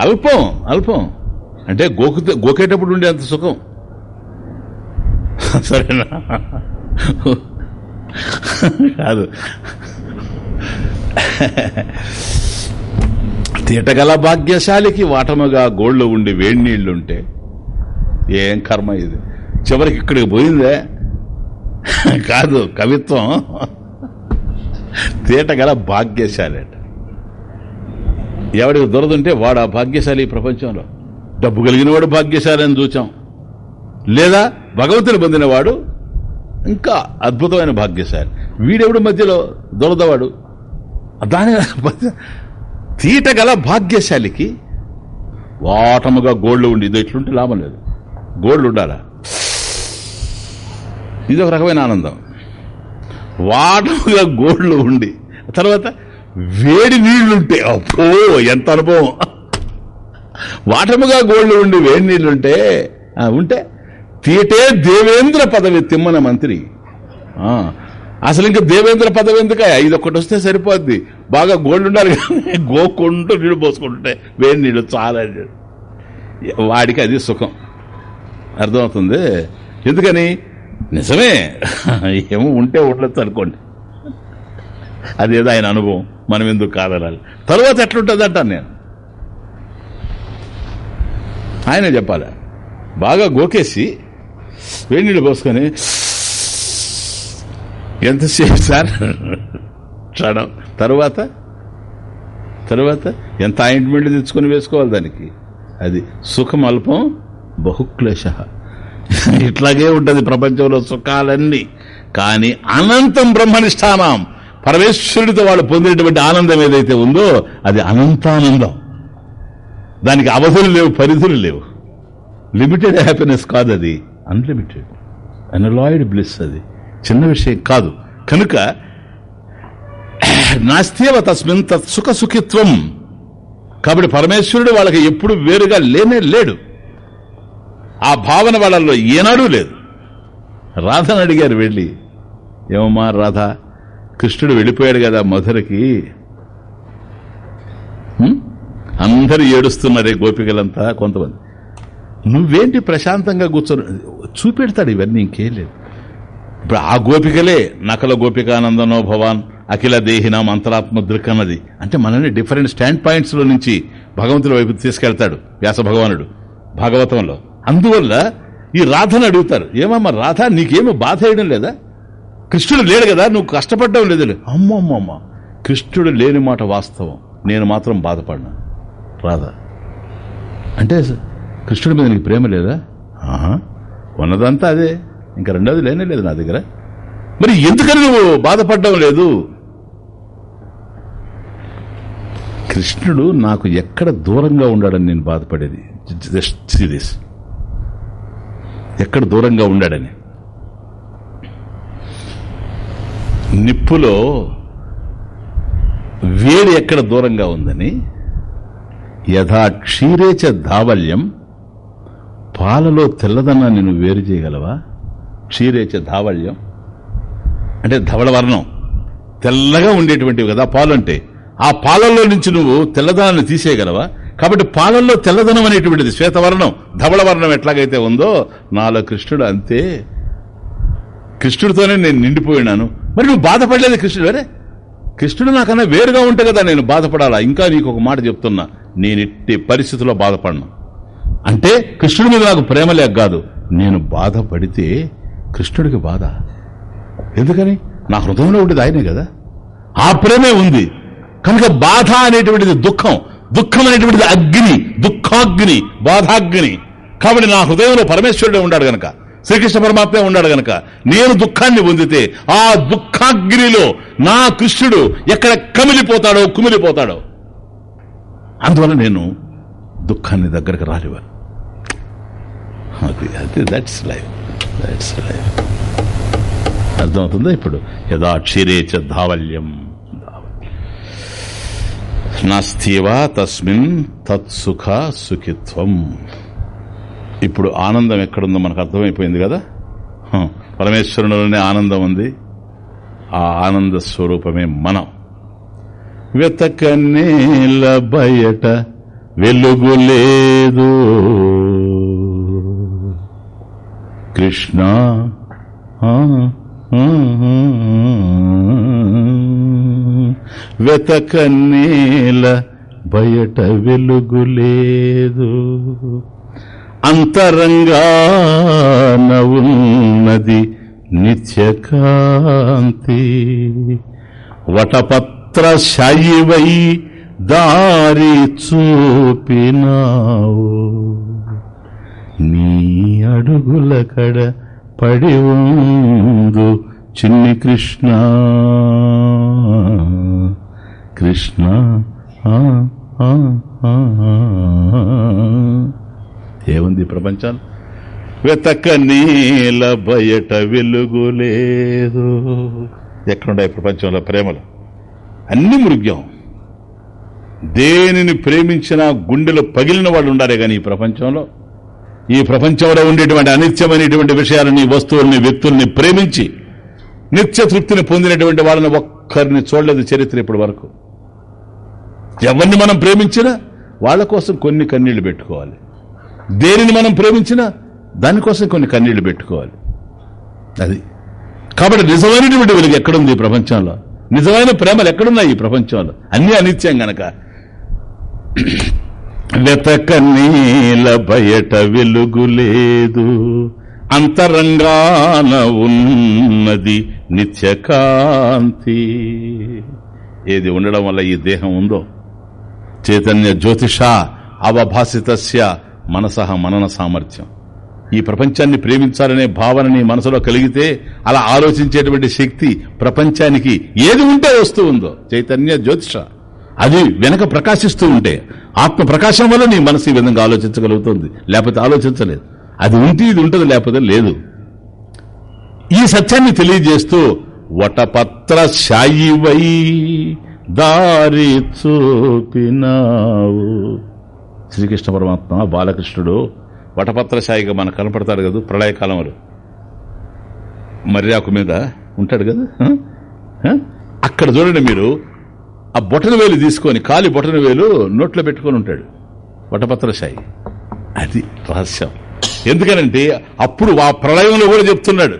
అల్పం అల్పం. అంటే గోకితే గోకేటప్పుడు ఉండే అంత సుఖం. [laughs] సరేనా? కాదు. [laughs] తీటగల భాగ్యశాలికి వాటముగా గోళ్ళు ఉండి వేడి నీళ్ళుంటే ఏం కర్మ ఇది? చివరికి ఇక్కడికి పోయిందే? కాదు కవిత్వం. తీటగల భాగ్యశాలి అంట ఎవడికి దొరదుంటే వాడు ఆ భాగ్యశాలి ఈ ప్రపంచంలో. డబ్బు కలిగిన వాడు భాగ్యశాలి అని చూచాం. లేదా భగవంతుని పొందినవాడు ఇంకా అద్భుతమైన భాగ్యశాలి. వీడెవడు మధ్యలో? దొరదవాడు. దాని తీట గల భాగ్యశాలికి వాటముగా గోళ్ళు ఉండి ఇది ఎట్లుంటే లాభం లేదు. గోళ్ళు ఉండాలా? ఇది ఒక రకమైన ఆనందం. వాటముగా గోళ్ళు ఉండి తర్వాత వేడి నీళ్ళుంటే అప్పో ఎంత అనుభవం. వాటముగా గోళ్ళు ఉండి వేడి నీళ్ళుంటే ఉంటే తీటే దేవేంద్ర పదవి తిమ్మన మంత్రి. అసలు ఇంకా దేవేంద్ర పదవి ఎందుక ఇది ఒకటి వస్తే సరిపోద్ది. బాగా గోల్డ్ ఉండాలి కానీ గోకుంటూ నీళ్ళు పోసుకుంటుంటే వేడి నీళ్ళు చాలా వాడికి అది సుఖం. అర్థమవుతుంది? ఎందుకని? నిజమే. ఏమో ఉంటే ఉండొచ్చు అనుకోండి. అదేదో ఆయన అనుభవం. మనం ఎందుకు కాదనాలి? తర్వాత ఎట్లుంటుంది అంటాను నేను? ఆయనే చెప్పాలి. బాగా గోకేసి వేడి నీళ్ళు పోసుకొని ఎంతసేపు సార్? క్షణం. తరువాత? తరువాత? ఎంత ఆయింట్మెంట్ తెచ్చుకొని వేసుకోవాలి దానికి? అది సుఖం అల్పం బహుక్లేశ. ఇట్లాగే ఉంటుంది ప్రపంచంలో సుఖాలన్నీ. కానీ అనంతం బ్రహ్మనిష్టానం. పరమేశ్వరుడితో వాళ్ళు పొందినటువంటి ఆనందం ఏదైతే ఉందో అది అనంతానందం. దానికి అవధులు లేవు పరిధులు లేవు. లిమిటెడ్ హ్యాపీనెస్ కాదు అది అన్లిమిటెడ్. అనలాయిడ్ బ్లిస్ అది. చిన్న విషయం కాదు. కనుక నాస్త్యవ తస్మిన్ తత్సుఖ సుఖిత్వం. కాబట్టి పరమేశ్వరుడు వాళ్ళకి ఎప్పుడు వేరుగా లేనే లేడు. ఆ భావన వాళ్ళల్లో ఏనాడూ లేదు. రాధని అడిగారు వెళ్ళి ఏమమ్మా రాధ కృష్ణుడు వెళ్ళిపోయాడు కదా మధురకి. హ్మ్? అందరూ ఏడుస్తున్నారే గోపికలంతా కొంతమంది. నువ్వేంటి ప్రశాంతంగా కూర్చొని చూపెడతాడు ఇవన్నీ ఇంకేం లేదు. ఇప్పుడు ఆ గోపికలే నకల గోపికానందనో భవాన్ అఖిల దేహినాం అంతరాత్మ దృక్ అన్నది అంటే మనల్ని డిఫరెంట్ స్టాండ్ పాయింట్స్లో నుంచి భగవంతుడి వైపు తీసుకెళ్తాడు వ్యాస భగవానుడు భాగవతంలో. అందువల్ల ఈ రాధను అడుగుతారు ఏమమ్మా రాధ నీకేమో బాధ వేయడం లేదా? కృష్ణుడు లేడు కదా నువ్వు కష్టపడ్డం లేదు అమ్మమ్మమ్మ కృష్ణుడు లేని మాట వాస్తవం నేను మాత్రం బాధపడినా రాధ అంటే కృష్ణుడి మీద నీకు ప్రేమ లేదా? ఆహా ఉన్నదంతా అదే. ఇంకా రెండోది లేనే లేదు నా దగ్గర. మరి ఎందుకని నువ్వు బాధపడడం లేదు? కృష్ణుడు నాకు ఎక్కడ దూరంగా ఉండాడని నేను బాధపడేది. జస్ట్ సీరియస్ ఎక్కడ దూరంగా ఉండాడని నిప్పులో వేడి ఎక్కడ దూరంగా ఉందని యథా క్షీరేచ ధావల్యం పాలలో తెల్లదన్నా నేను వేరు చేయగలవా? క్షీరేచ ధావళ్యం. అంటే ధవళవర్ణం. తెల్లగా ఉండేటువంటివి కదా పాలు అంటే ఆ పాలల్లో నుంచి నువ్వు తెల్లదనాన్ని తీసేయగలవా? కాబట్టి పాలల్లో తెల్లదనం అనేటువంటిది శ్వేతవర్ణం. ధవళవర్ణం ఎట్లాగైతే ఉందో నాలో కృష్ణుడు అంతే. కృష్ణుడితోనే నేను నిండిపోయినాను. మరి నువ్వు బాధపడలేదు కృష్ణుడు అరే? కృష్ణుడు నాకన్నా వేరుగా ఉంటే కదా నేను బాధపడాలా? ఇంకా నీకు ఒక మాట చెప్తున్నా. నేను ఇట్టి పరిస్థితుల్లో బాధపడను. అంటే కృష్ణుడి మీద నాకు ప్రేమ లేక కాదు. నేను బాధపడితే కృష్ణుడికి బాధ. ఎందుకని? నా హృదయంలో ఉండేది ఆయనే కదా. ఆ ప్రేమే ఉంది. కనుక బాధ అనేటువంటిది దుఃఖం. దుఃఖం అనేటువంటిది అగ్ని. దుఃఖాగ్ని. బాధాగ్ని. కాబట్టి నా హృదయంలో పరమేశ్వరుడే ఉన్నాడు గనక. శ్రీకృష్ణ పరమాత్మే ఉన్నాడు గనక. నేను దుఃఖాన్ని పొందితే ఆ దుఃఖాగ్నిలో నా కృష్ణుడు ఎక్కడ కమిలిపోతాడో కుమిలిపోతాడో. అందువల్ల నేను దుఃఖాన్ని దగ్గరకు రాలేవా అది దట్స్ లైఫ్ అర్థమవుతుందా ఇప్పుడు. యదా క్షీరేచ ధావల్యం. నాస్తివా తస్మిన్ తత్సుఖ సుఖిత్వం. ఇప్పుడు ఆనందం ఎక్కడుందో మనకు అర్థమైపోయింది కదా? పరమేశ్వరునిలోనే ఆనందం ఉంది. ఆ ఆనంద స్వరూపమే మనం. వెతకనేల బయట వెలుగు లేదు. కృష్ణ. ఆ, ఆ, బయట వెలుగులేదు అంతరంగాన ఉన్నది నిత్యకాంతి. వటపత్ర శాయివై దారి చూపినావు. నీ అడుగుల కడ పడి ఉందు చిన్ని కృష్ణ. కృష్ణ ఆ, ఆ, ఏముంది ప్రపంచాలు ప్రపంచం? వెతక నీల బయట వెలుగు లేదు. ఎక్కడున్నాయి ప్రపంచంలో ప్రేమలు? అన్ని మృగ్యం. దేనిని ప్రేమించినా గుండెలో పగిలిన వాళ్ళు ఉండారే కానీ ఈ ప్రపంచంలో? ఈ ప్రపంచంలో ఉండేటువంటి అనిత్యమైనటువంటి విషయాలని వస్తువుల్ని వ్యక్తుల్ని ప్రేమించి నిత్య తృప్తిని పొందినటువంటి వాళ్ళని ఒక్కరిని చూడలేదు చరిత్ర ఇప్పటి వరకు. ఎవరిని మనం ప్రేమించినా వాళ్ళ కోసం కొన్ని కన్నీళ్ళు పెట్టుకోవాలి. దేనిని మనం ప్రేమించినా దానికోసం కొన్ని కన్నీళ్ళు పెట్టుకోవాలి. అది. కాబట్టి నిజమైనటువంటి వెలుగు ఎక్కడుంది ఈ ప్రపంచంలో? నిజమైన ప్రేమలు ఎక్కడున్నాయి ఈ ప్రపంచంలో? అన్ని అనిత్యం గనక. వెతక నీల బయట వెలుగు లేదు. అంతరంగాన ఉన్నది నిత్యకాంతి. ఏది ఉండడం వల్ల ఈ దేహం ఉందో? చైతన్య జ్యోతిష అవభాసితస్య మనసహ మనన సామర్థ్యం. ఈ ప్రపంచాన్ని ప్రేమించాలనే భావన నీ మనసులో కలిగితే అలా ఆలోచించేటువంటి శక్తి ప్రపంచానికి ఏది ఉంటే వస్తూ ఉందో? చైతన్య జ్యోతిష. అది వెనక ప్రకాశిస్తూ ఉంటే ఆత్మ ప్రకాశం వల్ల నీ మనసు ఈ విధంగా ఆలోచించగలుగుతుంది. లేకపోతే ఆలోచించలేదు. అది ఉంటే ఇది ఉంటుంది లేకపోతే లేదు. ఈ సత్యాన్ని తెలియజేస్తూ వటపత్ర శాయివై దారి చూపినావు. శ్రీకృష్ణ పరమాత్మ బాలకృష్ణుడు వటపత్ర సాయిగా మనకు కనపడతాడు కదా ప్రళయకాలంలో మర్యాకు మీద ఉంటాడు కదా అక్కడ చూడండి మీరు ఆ బొటన వేలు తీసుకొని కాలి బొటన వేలు నోట్లో పెట్టుకొని ఉంటాడు. వటపత్ర సాయి అది రహస్యం. ఎందుకనంటే అప్పుడు ఆ ప్రళయంలో కూడా చెప్తున్నాడు.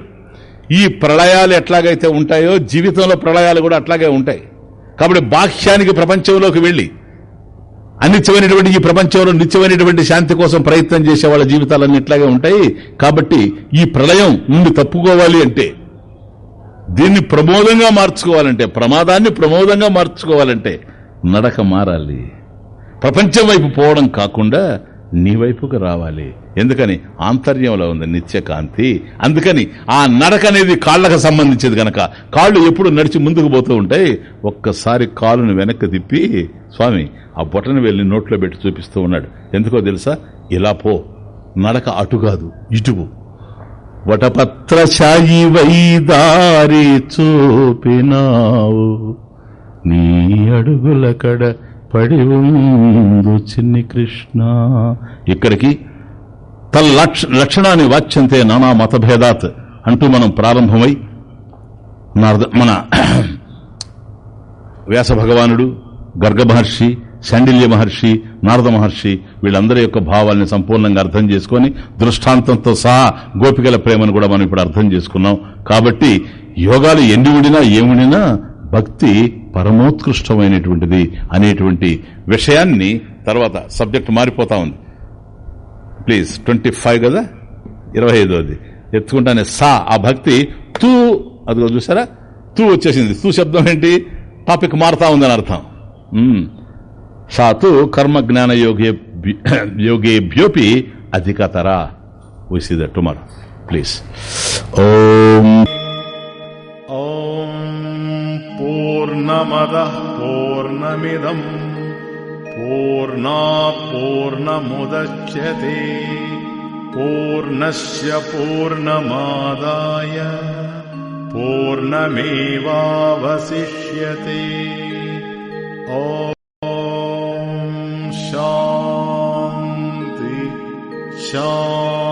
ఈ ప్రళయాలు ఎట్లాగైతే ఉంటాయో జీవితంలో ప్రళయాలు కూడా అట్లాగే ఉంటాయి. కాబట్టి బాహ్యానికి ప్రపంచంలోకి వెళ్ళి అనిత్యమైనటువంటి ఈ ప్రపంచంలో నిత్యమైనటువంటి శాంతి కోసం ప్రయత్నం చేసే వాళ్ళ జీవితాలన్నీ ఇట్లాగే ఉంటాయి. కాబట్టి ఈ ప్రళయం నుండి తప్పుకోవాలి అంటే దీన్ని ప్రమోదంగా మార్చుకోవాలంటే ప్రమాదాన్ని ప్రమోదంగా మార్చుకోవాలంటే నడక మారాలి. ప్రపంచం వైపు పోవడం కాకుండా నీ వైపుకు రావాలి. ఎందుకని? ఆంతర్యంలో ఉంది నిత్యకాంతి అందుకని ఆ నడక అనేది కాళ్ళకు సంబంధించేది గనక. కాళ్ళు ఎప్పుడు నడిచి ముందుకు పోతూ ఉంటాయి. ఒక్కసారి కాలును వెనక్కి తిప్పి స్వామి ఆ బొటన వెళ్ళి నోట్లో పెట్టి చూపిస్తూ ఉన్నాడు. ఎందుకో తెలుసా? ఇలా పో. నడక అటు కాదు ఇటువు వటపత్ర ఛాయి వైదారి చూపినావు. నీ అడుగుల కడ పడి ఉందు చిన్ని కృష్ణ. ఇక్కడికి తల్ లక్షణాన్ని వాచ్యంతే నానా మతభేదాత్ అంటూ మనం ప్రారంభమై మన వ్యాస భగవానుడు గర్గ మహర్షి శాండిల్య మహర్షి నారద మహర్షి వీళ్ళందరి యొక్క భావాల్ని సంపూర్ణంగా అర్థం చేసుకొని దృష్టాంతంతో సహా గోపికల ప్రేమను కూడా మనం ఇప్పుడు అర్థం చేసుకున్నాం. కాబట్టి యోగాలు ఎన్ని ఉండినా ఏముండినా భక్తి పరమోత్కృష్టమైనటువంటిది అనేటువంటి విషయాన్ని తర్వాత సబ్జెక్ట్ మారిపోతా ఉంది. ప్లీజ్ ట్వంటీ ఫైవ్ కదా? ఇరవై ఐదోది. ఎత్తుకుంటానే సా ఆ భక్తి తూ అదిగో చూసారా? తూ వచ్చేసింది. తూ శబ్దం ఏంటి? టాపిక్ మారుతా ఉందని అర్థం. सा तु कर्मज्ञानयोगे [coughs] योगेभ्योऽपि अधिकतरा. विसि द टुमर् प्लीस् ॐ ॐ पूर्णमदः पूर्णमिदम् पूर्णात् पूर्णमुदच्यते पूर्णस्य पूर्णमादाय पूर्णमेवावशिष्यते पूर्णमेवावसिष्यते 笑